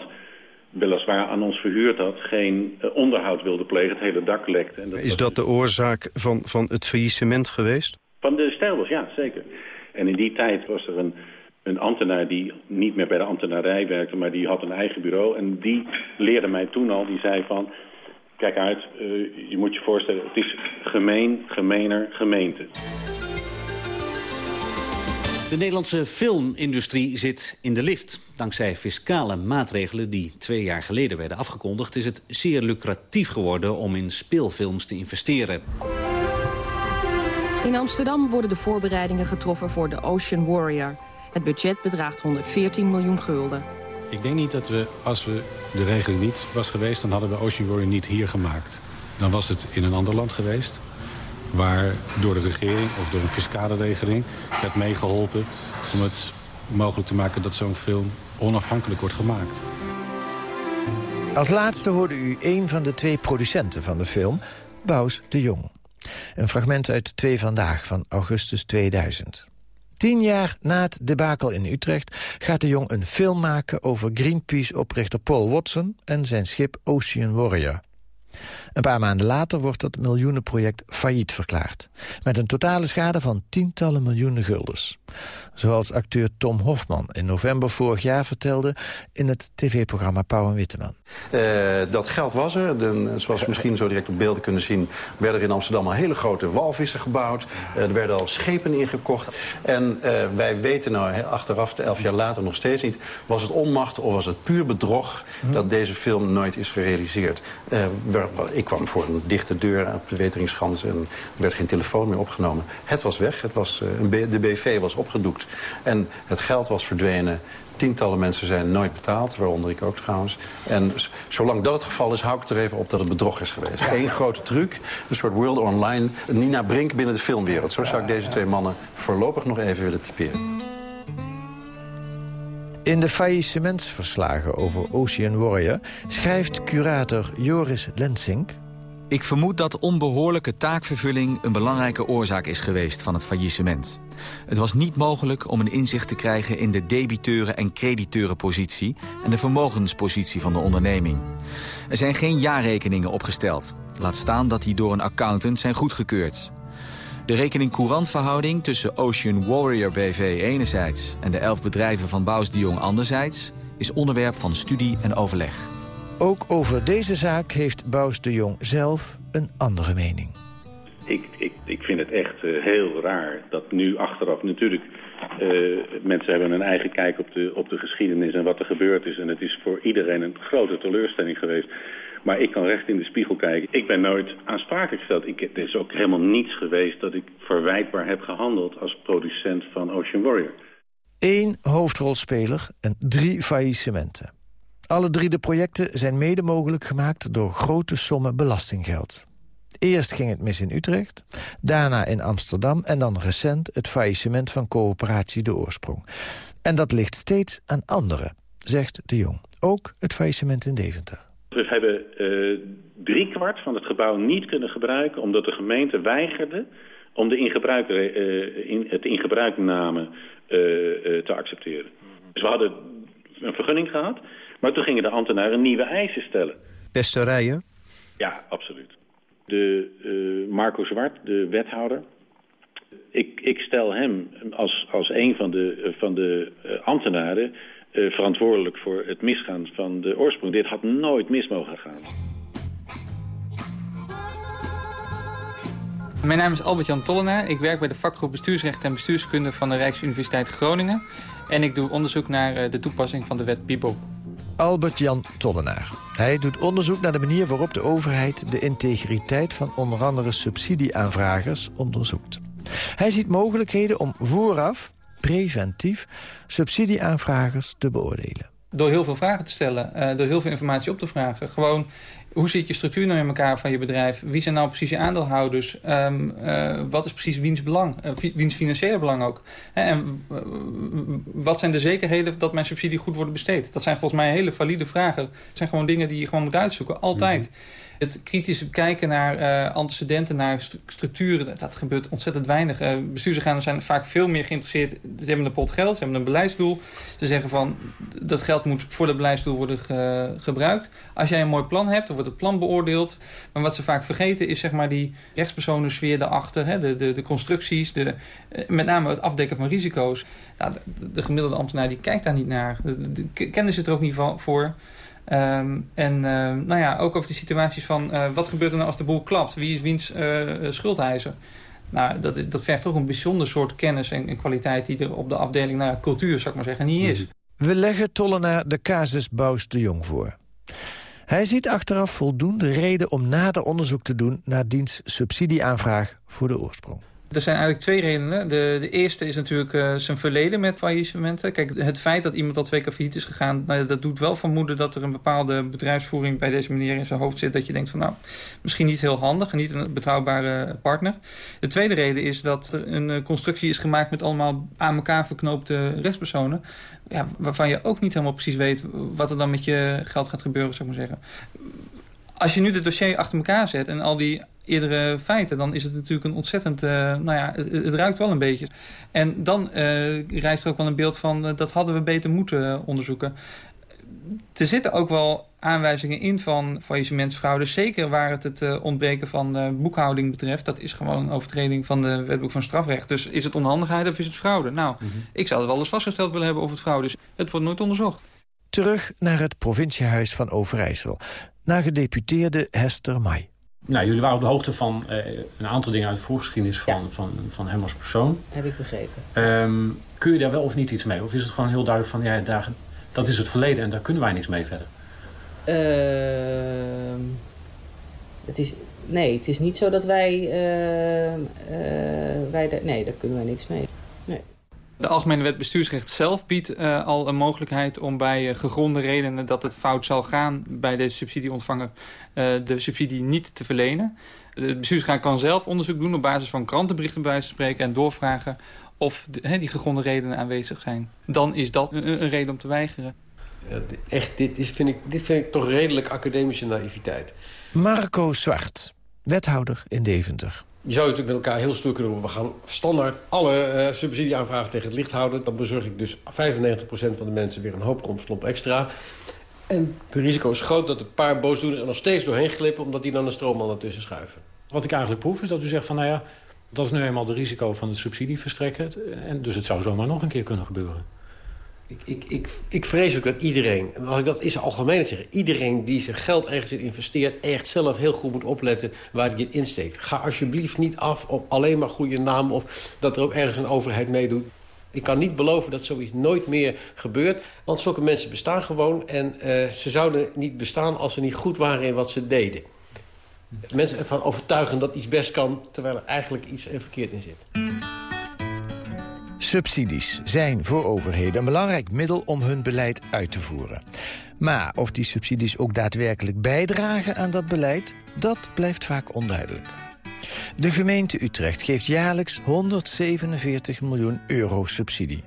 weliswaar aan ons verhuurd had... geen onderhoud wilde plegen, het hele dak lekte. En dat Is dat de oorzaak van, van het faillissement geweest? Van de stijlbos, ja, zeker. En in die tijd was er een, een ambtenaar die niet meer bij de ambtenarij werkte... maar die had een eigen bureau. En die leerde mij toen al, die zei van... kijk uit, uh, je moet je voorstellen, het is gemeen, gemener, gemeente. De Nederlandse filmindustrie zit in de lift. Dankzij fiscale maatregelen die twee jaar geleden werden afgekondigd... is het zeer lucratief geworden om in speelfilms te investeren. In Amsterdam worden de voorbereidingen getroffen voor de Ocean Warrior. Het budget bedraagt 114 miljoen gulden. Ik denk niet dat we, als we de regeling niet was geweest... dan hadden we Ocean Warrior niet hier gemaakt. Dan was het in een ander land geweest... waar door de regering of door een fiscale regeling werd meegeholpen... om het mogelijk te maken dat zo'n film onafhankelijk wordt gemaakt. Als laatste hoorde u een van de twee producenten van de film, Bous de Jong. Een fragment uit Twee Vandaag van augustus 2000. Tien jaar na het debakel in Utrecht gaat de Jong een film maken... over Greenpeace-oprichter Paul Watson en zijn schip Ocean Warrior. Een paar maanden later wordt dat miljoenenproject failliet verklaard. Met een totale schade van tientallen miljoenen guldens. Zoals acteur Tom Hofman in november vorig jaar vertelde... in het tv-programma Pauw en Witteman. Uh, dat geld was er. De, zoals we misschien zo direct op beelden kunnen zien... werden er in Amsterdam al hele grote walvissen gebouwd. Uh, er werden al schepen ingekocht. En uh, wij weten nou achteraf, elf jaar later nog steeds niet... was het onmacht of was het puur bedrog... dat deze film nooit is gerealiseerd. Ik kwam voor een dichte deur op de Weteringschans... en er werd geen telefoon meer opgenomen. Het was weg. Het was, de BV was opgedoekt. En het geld was verdwenen. Tientallen mensen zijn nooit betaald, waaronder ik ook trouwens. En zolang dat het geval is, hou ik er even op dat het bedrog is geweest. Eén grote truc, een soort world online. Nina Brink binnen de filmwereld. Zo zou ik deze twee mannen voorlopig nog even willen typeren. In de faillissementsverslagen over Ocean Warrior... schrijft curator Joris Lensink... Ik vermoed dat onbehoorlijke taakvervulling een belangrijke oorzaak is geweest van het faillissement. Het was niet mogelijk om een inzicht te krijgen in de debiteuren- en crediteurenpositie en de vermogenspositie van de onderneming. Er zijn geen jaarrekeningen opgesteld. Laat staan dat die door een accountant zijn goedgekeurd. De rekening-courantverhouding tussen Ocean Warrior BV enerzijds... en de elf bedrijven van Bous de Jong anderzijds... is onderwerp van studie en overleg. Ook over deze zaak heeft Bous de Jong zelf een andere mening. Ik, ik, ik vind het echt uh, heel raar dat nu achteraf natuurlijk... Uh, mensen hebben een eigen kijk op de, op de geschiedenis en wat er gebeurd is. En het is voor iedereen een grote teleurstelling geweest. Maar ik kan recht in de spiegel kijken. Ik ben nooit aansprakelijk gesteld. Ik, er is ook helemaal niets geweest dat ik verwijtbaar heb gehandeld... als producent van Ocean Warrior. Eén hoofdrolspeler en drie faillissementen. Alle drie de projecten zijn mede mogelijk gemaakt door grote sommen belastinggeld. Eerst ging het mis in Utrecht, daarna in Amsterdam... en dan recent het faillissement van coöperatie De Oorsprong. En dat ligt steeds aan anderen, zegt de Jong. Ook het faillissement in Deventer. We hebben uh, driekwart van het gebouw niet kunnen gebruiken... omdat de gemeente weigerde om de in gebruik, uh, in, het in gebruikname uh, te accepteren. Dus we hadden een vergunning gehad... maar toen gingen de ambtenaren nieuwe eisen stellen. Pesterijen? Ja, absoluut. De Marco Zwart, de wethouder... Ik, ik stel hem als, als een van de, van de ambtenaren uh, verantwoordelijk voor het misgaan van de oorsprong. Dit had nooit mis mogen gaan. Mijn naam is Albert-Jan Tollenaar. Ik werk bij de vakgroep Bestuursrecht en Bestuurskunde van de Rijksuniversiteit Groningen. En ik doe onderzoek naar uh, de toepassing van de wet BIBOP. Albert-Jan Tollenaar. Hij doet onderzoek naar de manier waarop de overheid... de integriteit van onder andere subsidieaanvragers onderzoekt. Hij ziet mogelijkheden om vooraf preventief subsidieaanvragers te beoordelen. Door heel veel vragen te stellen, uh, door heel veel informatie op te vragen. Gewoon, hoe zit je structuur nou in elkaar van je bedrijf? Wie zijn nou precies je aandeelhouders? Um, uh, wat is precies wiens belang? Uh, wiens financiële belang ook? En wat zijn de zekerheden dat mijn subsidie goed wordt besteed? Dat zijn volgens mij hele valide vragen. Het zijn gewoon dingen die je gewoon moet uitzoeken, altijd. Mm -hmm. Het kritisch kijken naar uh, antecedenten, naar structuren, dat gebeurt ontzettend weinig. Uh, bestuursorganen zijn vaak veel meer geïnteresseerd. Ze hebben een pot geld, ze hebben een beleidsdoel. Ze zeggen van, dat geld moet voor dat beleidsdoel worden ge gebruikt. Als jij een mooi plan hebt, dan wordt het plan beoordeeld. Maar wat ze vaak vergeten is zeg maar die rechtspersonensfeer daarachter. Hè, de, de, de constructies, de, uh, met name het afdekken van risico's. Nou, de, de, gemiddelde ambtenaar die kijkt daar niet naar. De, de, kennis er ook niet voor. Um, en uh, nou ja, ook over de situaties van uh, wat gebeurt er nou als de boel klapt? Wie is wiens uh, schuldheiser? Nou, dat, dat vergt toch een bijzonder soort kennis en, kwaliteit die er op de afdeling nou, cultuur, zou ik maar zeggen, niet is. We leggen Tollenaar de casus Bous de Jong voor. Hij ziet achteraf voldoende reden om nader onderzoek te doen naar diens subsidieaanvraag voor de oorsprong. Er zijn eigenlijk twee redenen. De, de eerste is natuurlijk uh, zijn verleden met faillissementen. Kijk, het feit dat iemand al twee keer failliet is gegaan... Nou, dat doet wel vermoeden dat er een bepaalde bedrijfsvoering... bij deze meneer in zijn hoofd zit. Dat je denkt van nou, misschien niet heel handig... en niet een betrouwbare partner. De tweede reden is dat er een uh, constructie is gemaakt... met allemaal aan elkaar verknoopte rechtspersonen... Ja, waarvan je ook niet helemaal precies weet... wat er dan met je geld gaat gebeuren, zou ik maar zeggen. Als je nu het dossier achter elkaar zet... en al die eerdere feiten... dan is het natuurlijk een ontzettend... Uh, nou ja, het, ruikt wel een beetje. En dan uh, rijst er ook wel een beeld van... Uh, dat hadden we beter moeten onderzoeken. Er zitten ook wel aanwijzingen in van faillissementsfraude. Zeker waar het het ontbreken van boekhouding betreft. Dat is gewoon een overtreding van de wetboek van strafrecht. Dus is het onhandigheid of is het fraude? Nou, mm -hmm. ik zou het wel eens vastgesteld willen hebben of het fraude is. Het wordt nooit onderzocht. Terug naar het provinciehuis van Overijssel. Naar gedeputeerde Hester Mai. Nou, jullie waren op de hoogte van uh, een aantal dingen uit de voorgeschiedenis van, ja. van, van hem als persoon. Heb ik begrepen. Um, kun je daar wel of niet iets mee? Of is het gewoon heel duidelijk van, ja, daar, dat is het verleden en daar kunnen wij niks mee verder? Uh, het is, nee, het is niet zo dat wij, uh, wij daar, nee, daar kunnen wij niks mee. Nee. De Algemene Wet Bestuursrecht zelf biedt uh, al een mogelijkheid om bij uh, gegronde redenen dat het fout zal gaan bij deze subsidieontvanger uh, de subsidie niet te verlenen. De bestuursraad kan zelf onderzoek doen op basis van krantenberichten bij wijze van spreken en doorvragen of de, he, die gegronde redenen aanwezig zijn. Dan is dat een, een reden om te weigeren. Ja, echt, dit, is, vind ik, dit vind ik toch redelijk academische naïviteit. Marco Zwart, wethouder in Deventer. Je zou natuurlijk met elkaar heel stoer kunnen roepen... we gaan standaard alle uh, subsidieaanvragen tegen het licht houden. Dan bezorg ik dus 95% van de mensen weer een hoop romslomp extra. En het risico is groot dat een paar boosdoeners er nog steeds doorheen glippen... omdat die dan een stroomman ertussen schuiven. Wat ik eigenlijk proef is dat u zegt van... nou ja, dat is nu eenmaal het risico van het subsidieverstrekken. En dus het zou zomaar nog een keer kunnen gebeuren. Ik, ik, ik, ik vrees ook dat iedereen, en als ik dat is algemeen zeggen... iedereen die zijn geld ergens in investeert... echt zelf heel goed moet opletten waar hij het insteekt. Ga alsjeblieft niet af op alleen maar goede naam... of dat er ook ergens een overheid meedoet. Ik kan niet beloven dat zoiets nooit meer gebeurt. Want zulke mensen bestaan gewoon. En uh, ze zouden niet bestaan als ze niet goed waren in wat ze deden. Mensen ervan overtuigen dat iets best kan... terwijl er eigenlijk iets verkeerd in zit. Subsidies zijn voor overheden een belangrijk middel om hun beleid uit te voeren. Maar of die subsidies ook daadwerkelijk bijdragen aan dat beleid... dat blijft vaak onduidelijk. De gemeente Utrecht geeft jaarlijks 147 miljoen euro subsidie.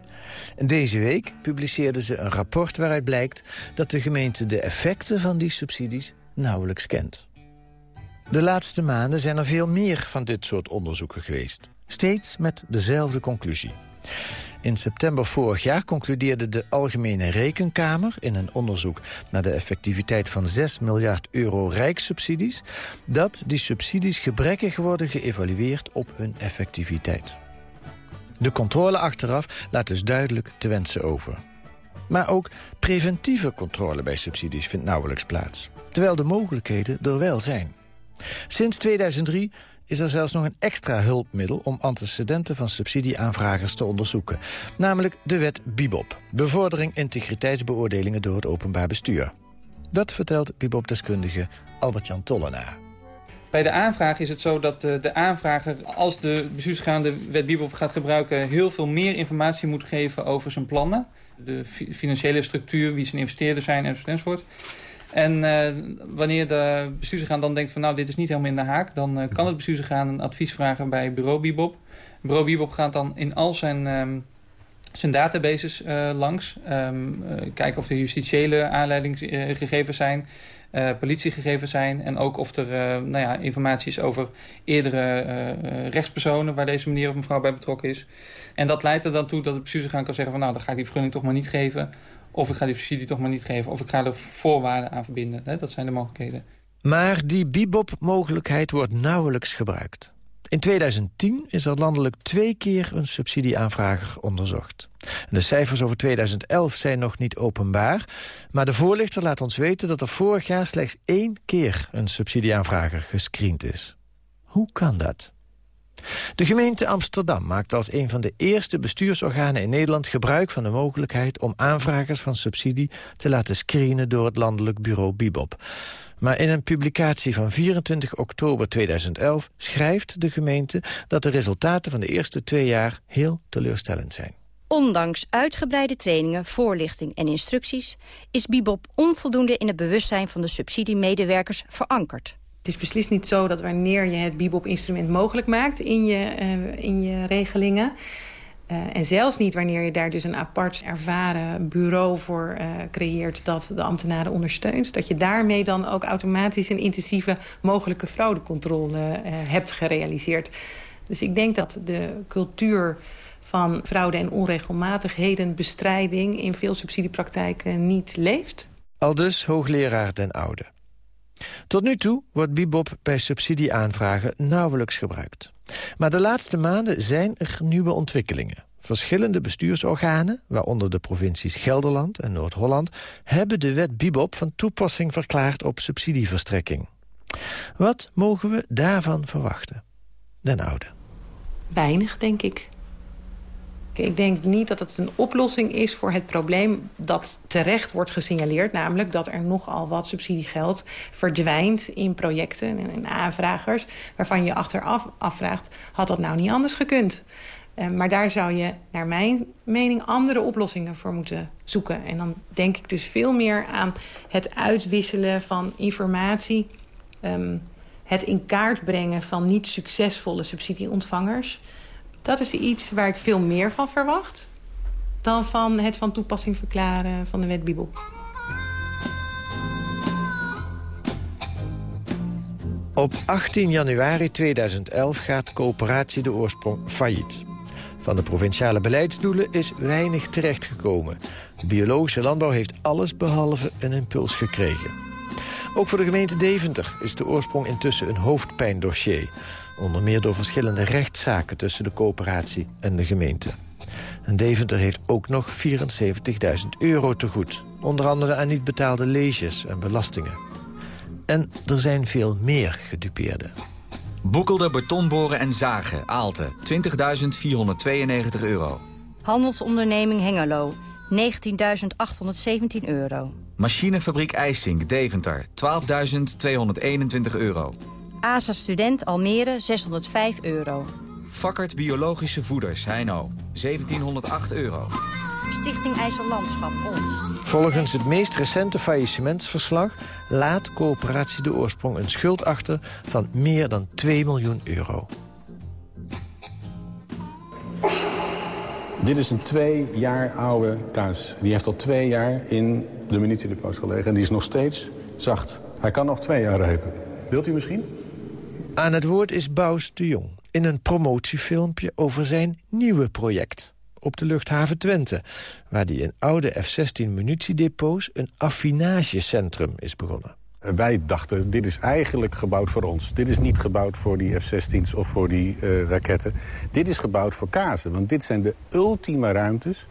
Deze week publiceerden ze een rapport waaruit blijkt... dat de gemeente de effecten van die subsidies nauwelijks kent. De laatste maanden zijn er veel meer van dit soort onderzoeken geweest. Steeds met dezelfde conclusie. In september vorig jaar concludeerde de Algemene Rekenkamer... in een onderzoek naar de effectiviteit van 6 miljard euro rijkssubsidies... dat die subsidies gebrekkig worden geëvalueerd op hun effectiviteit. De controle achteraf laat dus duidelijk te wensen over. Maar ook preventieve controle bij subsidies vindt nauwelijks plaats. Terwijl de mogelijkheden er wel zijn. Sinds 2003 is er zelfs nog een extra hulpmiddel om antecedenten van subsidieaanvragers te onderzoeken. Namelijk de wet BIBOP, Bevordering Integriteitsbeoordelingen door het Openbaar Bestuur. Dat vertelt BIBOP-deskundige Albert-Jan Tollenaar. Bij de aanvraag is het zo dat de, de aanvrager, als de bestuursgaande wet BIBOP gaat gebruiken... heel veel meer informatie moet geven over zijn plannen. De financiële structuur, wie zijn investeerders zijn enzovoort. En uh, wanneer de bestuursorgaan dan denkt van nou dit is niet helemaal in de haak... dan uh, kan het bestuursorgaan een advies vragen bij bureau Bibop. Bureau Bibop gaat dan in al zijn, um, zijn databases uh, langs. Um, kijken of er justitiële aanleidingsgegevens zijn... politiegegevens zijn en ook of er nou ja, informatie is over eerdere rechtspersonen... waar deze meneer of mevrouw bij betrokken is. En dat leidt er dan toe dat het bestuursorgaan kan zeggen van... nou, dan ga ik die vergunning toch maar niet geven... Of ik ga die subsidie toch maar niet geven. Of ik ga er voorwaarden aan verbinden. Dat zijn de mogelijkheden. Maar die bibop-mogelijkheid wordt nauwelijks gebruikt. In 2010 is er landelijk twee keer een subsidieaanvrager onderzocht. De cijfers over 2011 zijn nog niet openbaar... maar de voorlichter laat ons weten dat er vorig jaar slechts één keer... een subsidieaanvrager gescreend is. Hoe kan dat? De gemeente Amsterdam maakt als een van de eerste bestuursorganen in Nederland gebruik van de mogelijkheid om aanvragers van subsidie te laten screenen door het landelijk bureau Bibop. Maar in een publicatie van 24 oktober 2011 schrijft de gemeente... dat de resultaten van de eerste twee jaar heel teleurstellend zijn. Ondanks uitgebreide trainingen, voorlichting en instructies... is Bibop onvoldoende in het bewustzijn van de subsidiemedewerkers verankerd. Het is beslist niet zo dat wanneer je het Bibop-instrument mogelijk maakt in je, uh, in je regelingen... Uh, en zelfs niet wanneer je daar dus een apart ervaren bureau voor uh, creëert... dat de ambtenaren ondersteunt. Dat je daarmee dan ook automatisch een intensieve mogelijke fraudecontrole hebt gerealiseerd. Dus ik denk dat de cultuur van fraude en onregelmatigheden bestrijding... in veel subsidiepraktijken niet leeft. Aldus hoogleraar Den Oude. Tot nu toe wordt Bibop bij subsidieaanvragen nauwelijks gebruikt. Maar de laatste maanden zijn er nieuwe ontwikkelingen. Verschillende bestuursorganen, waaronder de provincies Gelderland en Noord-Holland... hebben de wet Bibop van toepassing verklaard op subsidieverstrekking. Wat mogen we daarvan verwachten? Den Oude. Weinig, denk ik. Ik denk niet dat het een oplossing is voor het probleem dat terecht wordt gesignaleerd. Namelijk dat er nogal wat subsidiegeld verdwijnt in projecten en in aanvragers. Waarvan je achteraf afvraagt, had dat nou niet anders gekund? Uh, maar daar zou je, naar mijn mening, andere oplossingen voor moeten zoeken. En dan denk ik dus veel meer aan het uitwisselen van informatie... Um, het in kaart brengen van niet succesvolle subsidieontvangers... Dat is iets waar ik veel meer van verwacht... dan van het van toepassing verklaren van de wet Bibel. Op 18 januari 2011 gaat coöperatie De Oorsprong failliet. Van de provinciale beleidsdoelen is weinig terechtgekomen. De biologische landbouw heeft alles behalve een impuls gekregen. Ook voor de gemeente Deventer is De Oorsprong intussen een hoofdpijndossier. Onder meer door verschillende rechtszaken tussen de coöperatie en de gemeente. En Deventer heeft ook nog 74.000 euro te goed. Onder andere aan niet betaalde leges en belastingen. En er zijn veel meer gedupeerden. Boekelde betonboren en zagen, Aalte, 20.492 euro. Handelsonderneming Hengelo, 19.817 euro. Machinefabriek IJsink, Deventer, 12.221 euro. ASA Student Almere 605 euro. Fakkert Biologische Voeders Heino 1708 euro. Stichting IJssellandschap Ons. Volgens het meest recente faillissementsverslag laat coöperatie de oorsprong een schuld achter van meer dan 2 miljoen euro. Dit is een twee jaar oude kaas. Die heeft al twee jaar in de munitiedepots gelegen. En die is nog steeds zacht. Hij kan nog twee jaar rijpen. Wilt u misschien? Aan het woord is Baus de Jong in een promotiefilmpje over zijn nieuwe project op de luchthaven Twente... waar die in oude F-16 munitiedepots een affinagecentrum is begonnen. Wij dachten, dit is eigenlijk gebouwd voor ons. Dit is niet gebouwd voor die F-16's of voor die uh, raketten. Dit is gebouwd voor kazen, want dit zijn de ultieme ruimtes...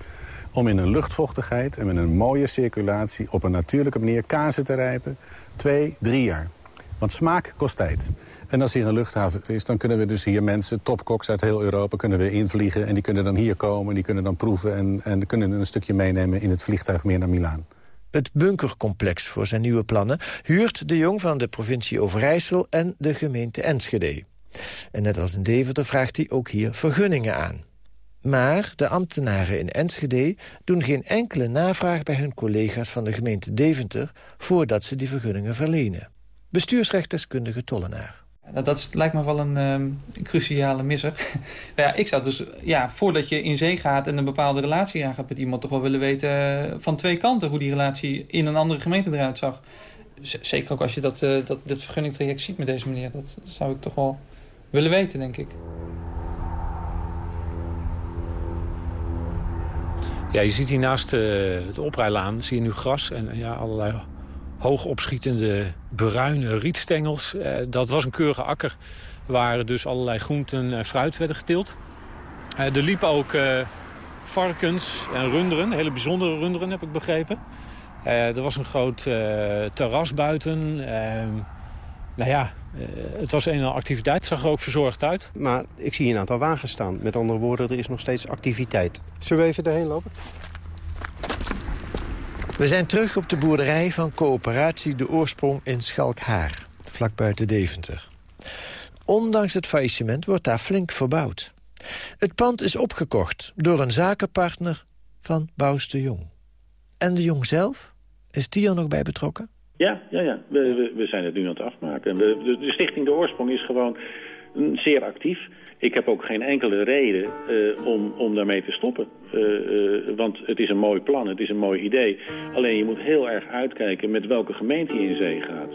om in een luchtvochtigheid en met een mooie circulatie... op een natuurlijke manier kazen te rijpen. Twee, drie jaar. Want smaak kost tijd. En als hier een luchthaven is, dan kunnen we dus hier mensen, topkoks uit heel Europa, kunnen we invliegen. En die kunnen dan hier komen, die kunnen dan proeven en, en kunnen een stukje meenemen in het vliegtuig meer naar Milaan. Het bunkercomplex voor zijn nieuwe plannen huurt de Jong van de provincie Overijssel en de gemeente Enschede. En net als in Deventer vraagt hij ook hier vergunningen aan. Maar de ambtenaren in Enschede doen geen enkele navraag bij hun collega's van de gemeente Deventer voordat ze die vergunningen verlenen. Bestuursrechtdeskundige Tollenaar. Dat, lijkt me wel een, um, cruciale misser. ja, ik zou dus, ja, voordat je in zee gaat en een bepaalde relatie aangaat met iemand... toch wel willen weten uh, van twee kanten hoe die relatie in een andere gemeente eruit zag. Zeker ook als je dat, uh, dat, dat vergunningtraject ziet met deze manier. Dat zou ik toch wel willen weten, denk ik. Ja, je ziet hier naast uh, de oprijlaan zie je nu gras en ja, allerlei hoog opschietende bruine rietstengels. Uh, dat was een keurige akker waar dus allerlei groenten en fruit werden geteeld. Uh, er liepen ook varkens en runderen, hele bijzondere runderen heb ik begrepen. er was een groot terras buiten. Nou ja, het was een en al activiteit. Het zag er ook verzorgd uit. Maar ik zie hier een aantal wagens staan. Met andere woorden, er is nog steeds activiteit. Zullen we even erheen lopen? We zijn terug op de boerderij van coöperatie De Oorsprong in Schalkhaar, vlak buiten Deventer. Ondanks het faillissement wordt daar flink verbouwd. Het pand is opgekocht door een zakenpartner van Bouws de Jong. En de Jong zelf? Is die er nog bij betrokken? Ja, ja, ja. We, we, we zijn het nu aan het afmaken. De, de, Stichting De Oorsprong is gewoon zeer actief. Ik heb ook geen enkele reden uh, om, om daarmee te stoppen. Uh, uh, want het is een mooi plan, het is een mooi idee. Alleen je moet heel erg uitkijken met welke gemeente je in zee gaat.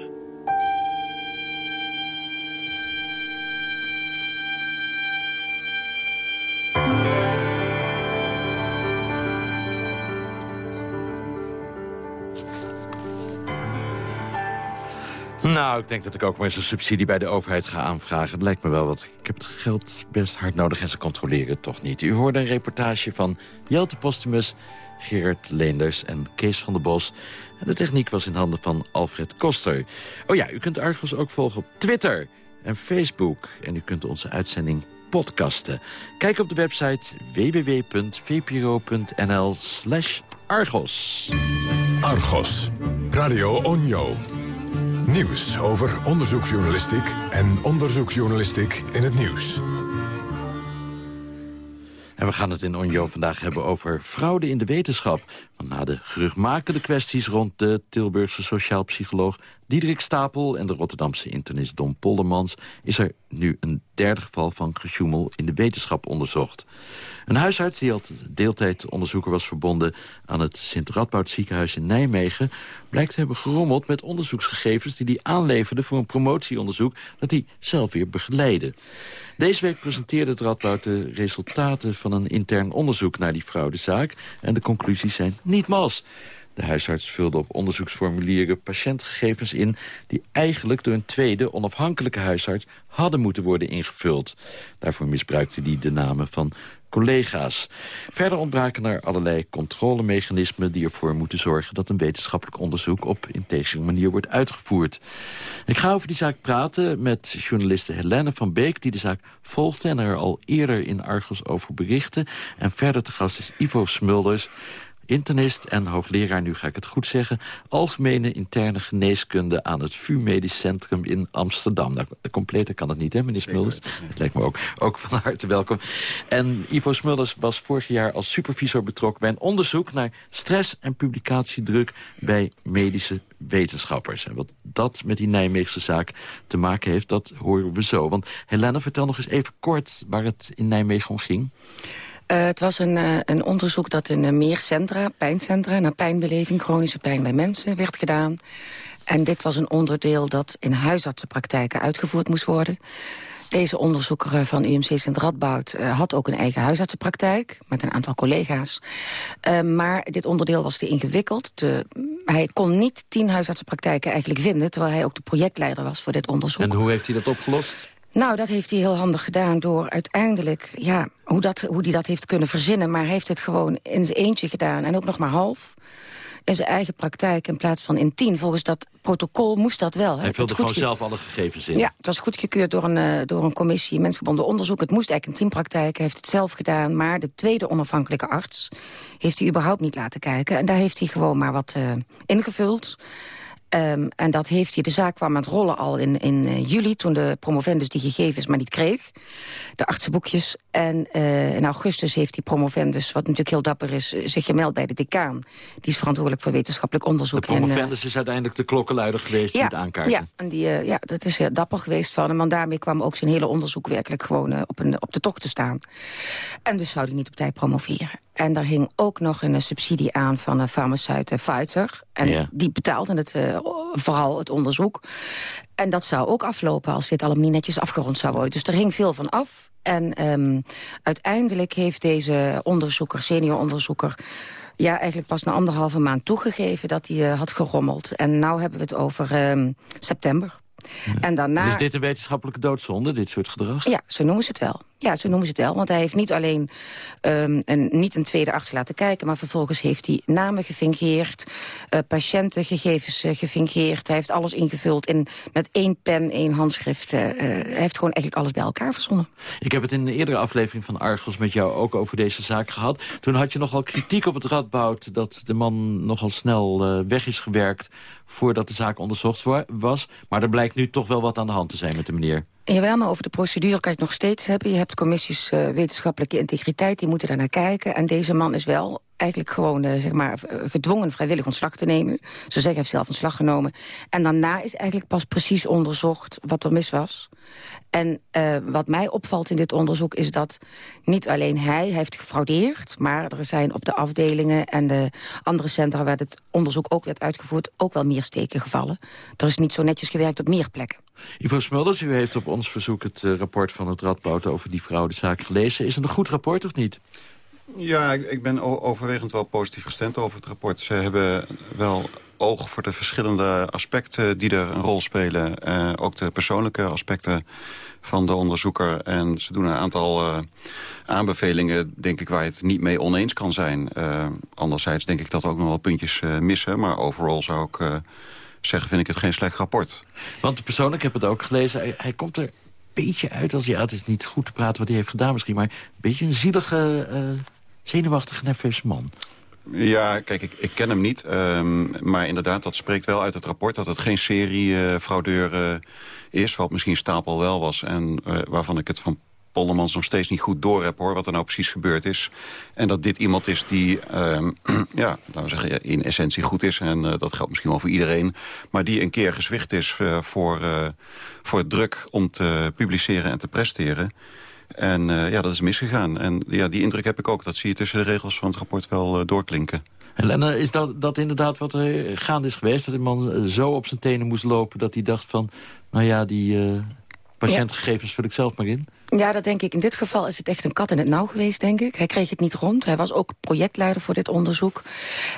Nou, ik denk dat ik ook maar eens een subsidie bij de overheid ga aanvragen. Het lijkt me wel, wat. ik heb het geld best hard nodig en ze controleren het toch niet. U hoorde een reportage van Jelte Postumus, Gerard Leenders en Kees van der Bos. En de techniek was in handen van Alfred Koster. Oh ja, u kunt Argos ook volgen op Twitter en Facebook. En u kunt onze uitzending podcasten. Kijk op de website www.vpro.nl slash Argos. Argos, Radio Onjo. Nieuws over onderzoeksjournalistiek en onderzoeksjournalistiek in het nieuws. En we gaan het in Onjo vandaag hebben over fraude in de wetenschap. Want na de geruchtmakende kwesties rond de Tilburgse sociaal psycholoog Diederik Stapel... en de Rotterdamse internist Don Poldermans... is er nu een derde geval van gesjoemel in de wetenschap onderzocht. Een huisarts die al deeltijdonderzoeker was verbonden... aan het Sint-Radboud ziekenhuis in Nijmegen... blijkt te hebben gerommeld met onderzoeksgegevens... die hij aanleverde voor een promotieonderzoek... dat hij zelf weer begeleidde. Deze week presenteerde het Radboud de resultaten van een intern onderzoek naar die fraudezaak. En de conclusies zijn niet mas. De huisarts vulde op onderzoeksformulieren patiëntgegevens in... die eigenlijk door een tweede onafhankelijke huisarts hadden moeten worden ingevuld. Daarvoor misbruikte hij de namen van collega's. Verder ontbraken er allerlei controlemechanismen... die ervoor moeten zorgen dat een wetenschappelijk onderzoek... op integere manier wordt uitgevoerd. Ik ga over die zaak praten met journaliste Helene van Beek... die de zaak volgde en er al eerder in Argos over berichtte. En verder te gast is Ivo Smulders internist en hoogleraar, nu ga ik het goed zeggen... algemene interne geneeskunde aan het VU Medisch Centrum in Amsterdam. Nou, completer kan het niet, hè, meneer Smulders? Het lijkt me ook, ook van harte welkom. En Ivo Smulders was vorig jaar als supervisor betrokken... bij een onderzoek naar stress en publicatiedruk bij medische wetenschappers. En wat dat met die Nijmeegse zaak te maken heeft, dat horen we zo. Want Helena, vertel nog eens even kort waar het in Nijmegen om ging. Uh, het was een, uh, een onderzoek dat in uh, meer centra, pijncentra... naar pijnbeleving, chronische pijn bij mensen werd gedaan. En dit was een onderdeel dat in huisartsenpraktijken uitgevoerd moest worden. Deze onderzoeker van UMC Sint Radboud had ook een eigen huisartsenpraktijk... met een aantal collega's. maar dit onderdeel was te ingewikkeld. Hij kon niet tien huisartsenpraktijken eigenlijk vinden... terwijl hij ook de projectleider was voor dit onderzoek. En hoe heeft hij dat opgelost? Nou, dat heeft hij heel handig gedaan door uiteindelijk... ja, hoe, dat, hoe hij dat heeft kunnen verzinnen... maar hij heeft het gewoon in zijn eentje gedaan. En ook nog maar half in zijn eigen praktijk in plaats van in tien. Volgens dat protocol moest dat wel. Hij vulde gewoon zelf alle gegevens in. Ja, het was goedgekeurd door een, uh, door een commissie mensgebonden onderzoek. Het moest eigenlijk in teampraktijk, hij heeft het zelf gedaan. Maar de tweede onafhankelijke arts heeft hij überhaupt niet laten kijken. En daar heeft hij gewoon maar wat uh, ingevuld. Um, en dat heeft hij, de zaak kwam aan het rollen al in, in uh, juli... toen de promovendus die gegevens maar niet kreeg. De artsenboekjes. En uh, in augustus heeft die promovendus, wat natuurlijk heel dapper is... zich gemeld bij de decaan. Die is verantwoordelijk voor wetenschappelijk onderzoek. De promovendus en, uh, is uiteindelijk de klokkenluider geweest ja, die het aankaarten. Ja, en die, ja, dat is heel dapper geweest van hem. Want daarmee kwam ook zijn hele onderzoek werkelijk gewoon op, een, op de tocht te staan. En dus zou hij niet op tijd promoveren. En daar hing ook nog een subsidie aan van een farmaceut Pfizer. En ja. die betaalde het, uh, vooral het onderzoek. En dat zou ook aflopen als dit allemaal niet netjes afgerond zou worden. Dus er hing veel van af. En um, uiteindelijk heeft deze onderzoeker, senior onderzoeker... ja, eigenlijk pas na anderhalve maand toegegeven dat hij uh, had gerommeld. En nu hebben we het over um, september. Ja. En daarna... Is dit een wetenschappelijke doodzonde, dit soort gedrag? Ja, zo noemen ze het wel. Ja, zo noemen ze het wel. Want hij heeft niet alleen um, een, niet een tweede arts laten kijken... maar vervolgens heeft hij namen gefingeerd, uh, patiëntengegevens uh, gefingeerd. Hij heeft alles ingevuld in, met één pen, één handschrift. Uh, hij heeft gewoon eigenlijk alles bij elkaar verzonnen. Ik heb het in een eerdere aflevering van Argos met jou ook over deze zaak gehad. Toen had je nogal kritiek op het Radboud... dat de man nogal snel weg is gewerkt voordat de zaak onderzocht was. Maar er blijkt nu toch wel wat aan de hand te zijn met de meneer. Jawel, maar over de procedure kan je het nog steeds hebben. Je hebt commissies uh, wetenschappelijke integriteit, die moeten daar naar kijken. En deze man is wel eigenlijk gewoon uh, zeg maar, eh, gedwongen vrijwillig ontslag te nemen. Zo zeggen, hij heeft zelf ontslag genomen. En daarna is eigenlijk pas precies onderzocht wat er mis was. En wat mij opvalt in dit onderzoek is dat niet alleen hij heeft gefraudeerd... maar er zijn op de afdelingen en de andere centra... waar het onderzoek ook werd uitgevoerd, ook wel meer steken gevallen. Er is niet zo netjes gewerkt op meer plekken. Ivo Smulders, u heeft op ons verzoek het uh, rapport van het Radboud... over die fraudezaak gelezen. Is het een goed rapport of niet? Ja, ik, ben overwegend wel positief gestemd over het rapport. Ze hebben wel oog voor de verschillende aspecten die er een rol spelen. Uh, ook de persoonlijke aspecten van de onderzoeker. En ze doen een aantal uh, aanbevelingen, denk ik, waar je het niet mee oneens kan zijn. Anderzijds denk ik dat er ook nog wel puntjes missen. Maar overal zou ik zeggen, vind ik het geen slecht rapport. Want persoonlijk, ik heb het ook gelezen, hij, hij komt er een beetje uit als... Ja, het is niet goed te praten wat hij heeft gedaan misschien... maar een beetje een zielige, zenuwachtige, nerveuze man. Ja, kijk, ik, ik ken hem niet. Um, maar inderdaad, dat spreekt wel uit het rapport... dat het geen serie-fraudeur uh, is, wat misschien Stapel wel was... en uh, waarvan ik het van Pollemans nog steeds niet goed door heb, hoor, wat er nou precies gebeurd is. En dat dit iemand is die, um, ja, laten we zeggen, in essentie goed is. En uh, dat geldt misschien wel voor iedereen. Maar die een keer gezwicht is uh, voor, uh, voor het druk om te publiceren en te presteren. En uh, ja, dat is misgegaan. En ja, die indruk heb ik ook. Dat zie je tussen de regels van het rapport wel uh, doorklinken. Helena, is dat, dat inderdaad wat er gaande is geweest? Dat de man zo op zijn tenen moest lopen dat hij dacht van... nou ja, die uh, patiëntgegevens vul ik zelf maar in? Ja, dat denk ik. In dit geval is het echt een kat in het nauw geweest, denk ik. Hij kreeg het niet rond. Hij was ook projectleider voor dit onderzoek.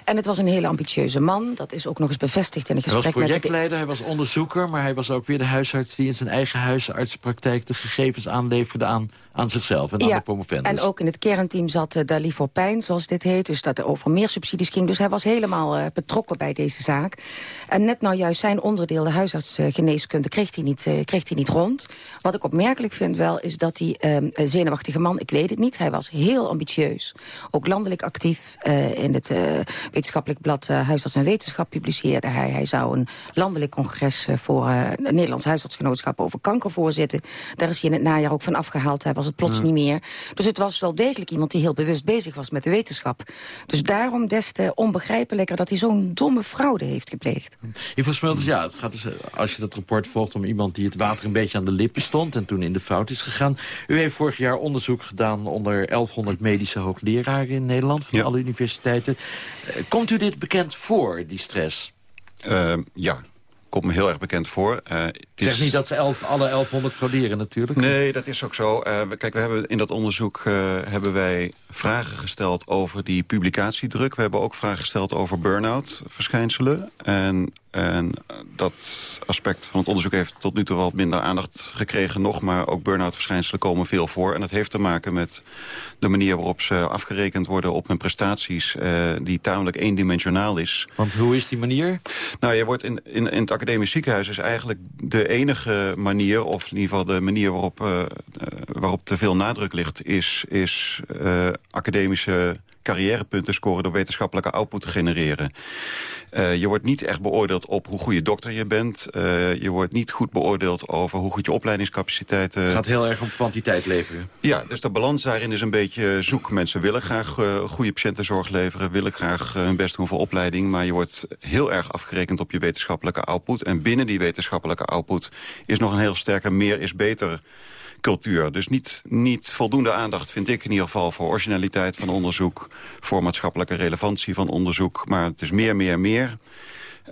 En het was een hele ambitieuze man. Dat is ook nog eens bevestigd in een gesprek met... Hij was projectleider, hij was onderzoeker... maar hij was ook weer de huisarts die in zijn eigen huisartsenpraktijk... de gegevens aanleverde aan, aan zichzelf en ja, aan de promovendus. En ook in het kernteam zat uh, Dali voor Pijn, zoals dit heet. Dus dat er over meer subsidies ging. Dus hij was helemaal uh, betrokken bij deze zaak. En net nou juist zijn onderdeel, de huisartsgeneeskunde... kreeg hij niet, uh, kreeg hij niet rond. Wat ik opmerkelijk vind wel, is dat die uh, zenuwachtige man, ik weet het niet. Hij was heel ambitieus. Ook landelijk actief uh, in het uh, wetenschappelijk blad Huisarts en Wetenschap publiceerde hij. Hij zou een landelijk congres voor het Nederlands Huisartsgenootschap over kanker voorzitten. Daar is hij in het najaar ook van afgehaald. Hij was het plots niet meer. Dus het was wel degelijk iemand die heel bewust bezig was met de wetenschap. Dus daarom des te onbegrijpelijker dat hij zo'n domme fraude heeft gepleegd. Ivo Smelters, ja, het gaat dus, als je dat rapport volgt om iemand die het water een beetje aan de lippen stond en toen in de fout is gegaan. U heeft vorig jaar onderzoek gedaan onder 1100 medische hoogleraren in Nederland... van ja. alle universiteiten. Uh, komt u dit bekend voor, die stress? Uh, ja, komt me heel erg bekend voor. Uh, het is... Zeg niet dat ze elf, alle 1100 frauderen natuurlijk. Nee, dat is ook zo. Uh, kijk, we hebben in dat onderzoek uh, hebben wij vragen gesteld over die publicatiedruk. We hebben ook vragen gesteld over burn-out verschijnselen. En, en dat aspect van het onderzoek heeft tot nu toe wat minder aandacht gekregen nog. Maar ook burn-out verschijnselen komen veel voor. En dat heeft te maken met de manier waarop ze afgerekend worden op hun prestaties. Uh, die tamelijk eendimensionaal is. Want hoe is die manier? Nou, je wordt in, in, in het academisch ziekenhuis is eigenlijk de enige manier... of in ieder geval de manier waarop, uh, waarop te veel nadruk ligt... is, is academische carrièrepunten scoren door wetenschappelijke output te genereren. Uh, je wordt niet echt beoordeeld op hoe goed je dokter je bent. Uh, je wordt niet goed beoordeeld over hoe goed je opleidingscapaciteit... Uh... Het gaat heel erg om kwantiteit leveren. Ja, dus de balans daarin is een beetje zoek. Mensen willen graag goede patiëntenzorg leveren... willen graag hun best doen voor opleiding... maar je wordt heel erg afgerekend op je wetenschappelijke output. En binnen die wetenschappelijke output is nog een heel sterke meer is beter cultuur. Dus niet, niet voldoende aandacht, vind ik in ieder geval... voor originaliteit van onderzoek, voor maatschappelijke relevantie van onderzoek. Maar het is meer, meer, meer.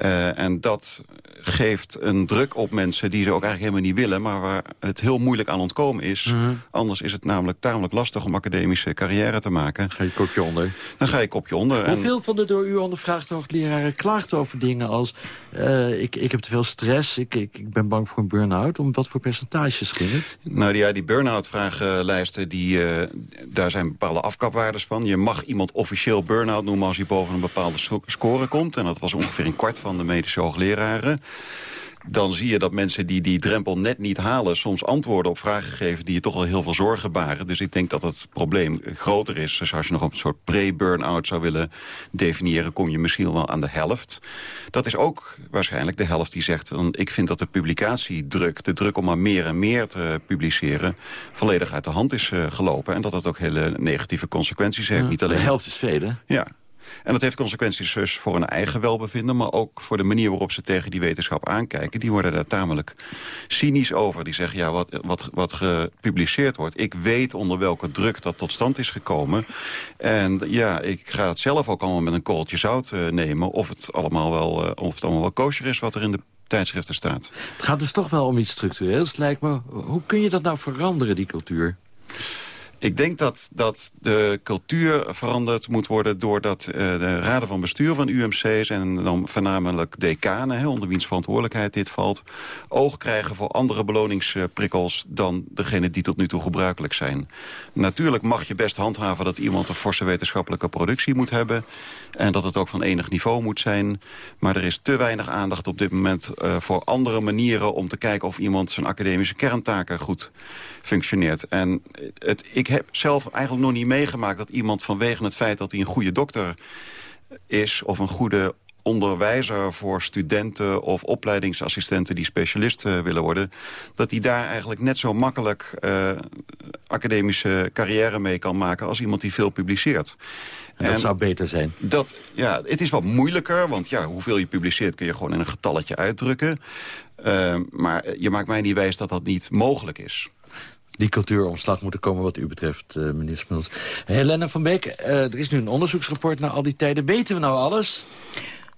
Uh, en dat geeft een druk op mensen die ze ook eigenlijk helemaal niet willen... maar waar het heel moeilijk aan ontkomen is. Mhm. Anders is het namelijk tamelijk lastig om academische carrière te maken. Ga je kopje onder? Dan ga je kopje onder. Hoeveel van de door u ondervraagde hoogleraren klaagt over dingen als... Uh, ik, ik heb te veel stress, ik, ik, ik ben bang voor een burn-out? Om wat voor percentages ging het? Nou ja, die burn-out vragenlijsten, die, uh, daar zijn bepaalde afkapwaardes van. Je mag iemand officieel burn-out noemen als hij boven een bepaalde score komt. En dat was ongeveer een kwart van de medische hoogleraren dan zie je dat mensen die die drempel net niet halen... soms antwoorden op vragen geven die je toch wel heel veel zorgen baren. Dus ik denk dat het probleem groter is. Dus als je nog een soort pre-burn-out zou willen definiëren... kom je misschien wel aan de helft. Dat is ook waarschijnlijk de helft die zegt... Want ik vind dat de publicatiedruk, de druk om maar meer en meer te publiceren... volledig uit de hand is uh, gelopen. En dat dat ook hele negatieve consequenties heeft. Ja, niet alleen... De helft is veel, hè? Ja, en dat heeft consequenties dus voor hun eigen welbevinden... maar ook voor de manier waarop ze tegen die wetenschap aankijken. Die worden daar tamelijk cynisch over. Die zeggen, ja, wat, wat, wat gepubliceerd wordt... ik weet onder welke druk dat tot stand is gekomen. En ja, ik ga het zelf ook allemaal met een korreltje zout uh, nemen... of het, allemaal wel, uh, of het allemaal wel kosher is wat er in de tijdschriften staat. Het gaat dus toch wel om iets structureels, lijkt me. Hoe kun je dat nou veranderen, die cultuur? Ik denk dat, dat de cultuur veranderd moet worden... doordat uh, de raden van bestuur van UMC's... en dan voornamelijk decanen, hè, onder wiens verantwoordelijkheid dit valt... oog krijgen voor andere beloningsprikkels... dan degene die tot nu toe gebruikelijk zijn. Natuurlijk mag je best handhaven dat iemand een forse wetenschappelijke productie moet hebben... en dat het ook van enig niveau moet zijn. Maar er is te weinig aandacht op dit moment uh, voor andere manieren... om te kijken of iemand zijn academische kerntaken goed functioneert. En het, ik heb zelf eigenlijk nog niet meegemaakt dat iemand vanwege het feit dat hij een goede dokter is... of een goede onderwijzer voor studenten of opleidingsassistenten die specialist uh, willen worden... dat die daar eigenlijk net zo makkelijk uh, academische carrière mee kan maken... als iemand die veel publiceert. En dat en zou beter zijn. Dat, ja, het is wat moeilijker, want ja, hoeveel je publiceert... kun je gewoon in een getalletje uitdrukken. Uh, maar je maakt mij niet wijs dat dat niet mogelijk is die cultuuromslag moeten komen wat u betreft, uh, meneer Smuls. Van Beek, uh, er is nu een onderzoeksrapport na al die tijden. Weten we nou alles?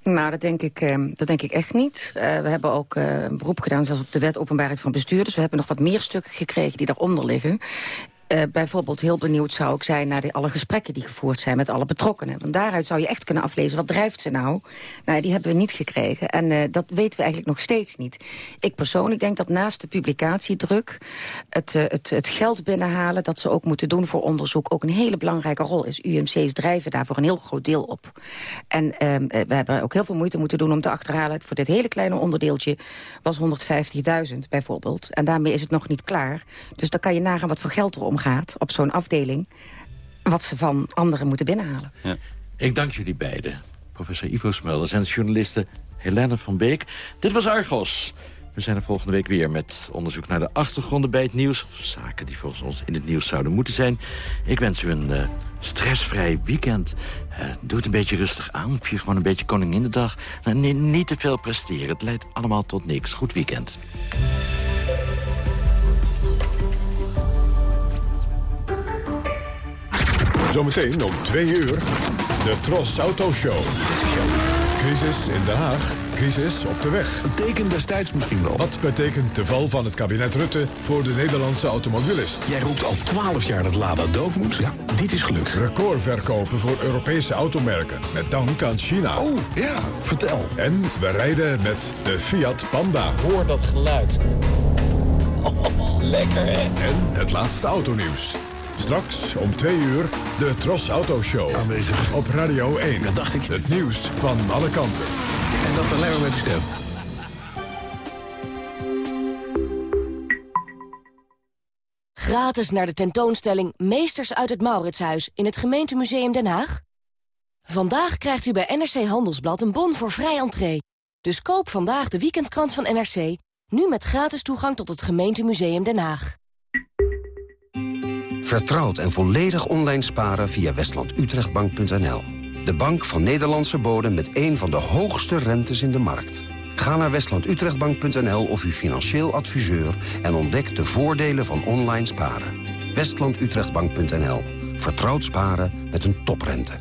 Nou, dat denk ik, uh, dat denk ik echt niet. Uh, we hebben ook een beroep gedaan zelfs op de wet openbaarheid van bestuur. Dus we hebben nog wat meer stukken gekregen die daaronder liggen. Uh, bijvoorbeeld heel benieuwd zou ik zijn naar de, alle gesprekken die gevoerd zijn met alle betrokkenen. Want daaruit zou je echt kunnen aflezen, wat drijft ze nou? Nou, die hebben we niet gekregen. En uh, dat weten we eigenlijk nog steeds niet. Ik persoonlijk denk dat naast de publicatiedruk, het, uh, het, het geld binnenhalen... dat ze ook moeten doen voor onderzoek, ook een hele belangrijke rol is. UMC's drijven daar voor een heel groot deel op. En we hebben ook heel veel moeite moeten doen om te achterhalen... voor dit hele kleine onderdeeltje was 150.000 bijvoorbeeld. En daarmee is het nog niet klaar. Dus dan kan je nagaan wat voor geld er omgaat op zo'n afdeling... wat ze van anderen moeten binnenhalen. Ja. Ik dank jullie beiden. Professor Ivo Smulders en journaliste Helene van Beek. Dit was Argos. We zijn er volgende week weer met onderzoek naar de achtergronden bij het nieuws. Of zaken die volgens ons in het nieuws zouden moeten zijn. Ik wens u een uh, stressvrij weekend. Uh, doe het een beetje rustig aan. Vier gewoon een beetje Koninginnedag. Nou, nee, niet te veel presteren. Het leidt allemaal tot niks. Goed weekend. Zometeen om twee uur de Tros Auto Show. Crisis in Den Haag, crisis op de weg. Een teken destijds misschien wel. Wat betekent de val van het kabinet Rutte voor de Nederlandse automobilist? Jij roept al twaalf jaar dat Lada dood moet. Ja, dit is gelukt. Recordverkopen voor Europese automerken. Met dank aan China. Oh, ja, vertel. En we rijden met de Fiat Panda. Hoor dat geluid. Oh, lekker, hè? En het laatste autonieuws. Straks om twee uur de Tros Auto Show. Aanwezig. Op Radio 1. Dat dacht ik. Het nieuws van alle kanten. En dat alleen maar met de stem. Gratis naar de tentoonstelling Meesters uit het Mauritshuis in het gemeentemuseum Den Haag? Vandaag krijgt u bij NRC Handelsblad een bon voor vrij entree. Dus koop vandaag de weekendkrant van NRC, nu met gratis toegang tot het gemeentemuseum Den Haag. Vertrouwd en volledig online sparen via westlandutrechtbank.nl. De bank van Nederlandse bodem met een van de hoogste rentes in de markt. Ga naar westlandutrechtbank.nl of uw financieel adviseur... en ontdek de voordelen van online sparen. westlandutrechtbank.nl. Vertrouwd sparen met een toprente.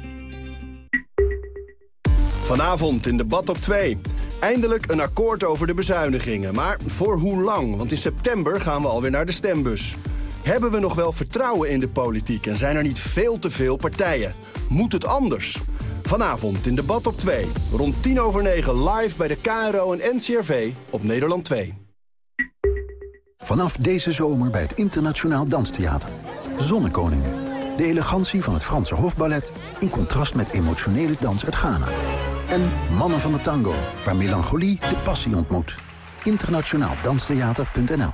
Vanavond in debat op 2. Eindelijk een akkoord over de bezuinigingen. Maar voor hoe lang? Want in september gaan we alweer naar de stembus. Hebben we nog wel vertrouwen in de politiek en zijn er niet veel te veel partijen? Moet het anders? Vanavond in debat op 2. Rond 10 over 9 live bij de KRO en NCRV op Nederland 2. Vanaf deze zomer bij het Internationaal Danstheater. Zonnekoningen. De elegantie van het Franse hofballet in contrast met emotionele dans uit Ghana. En Mannen van de Tango, waar melancholie de passie ontmoet. Internationaaldanstheater.nl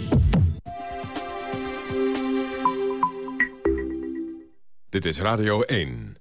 Dit is Radio 1.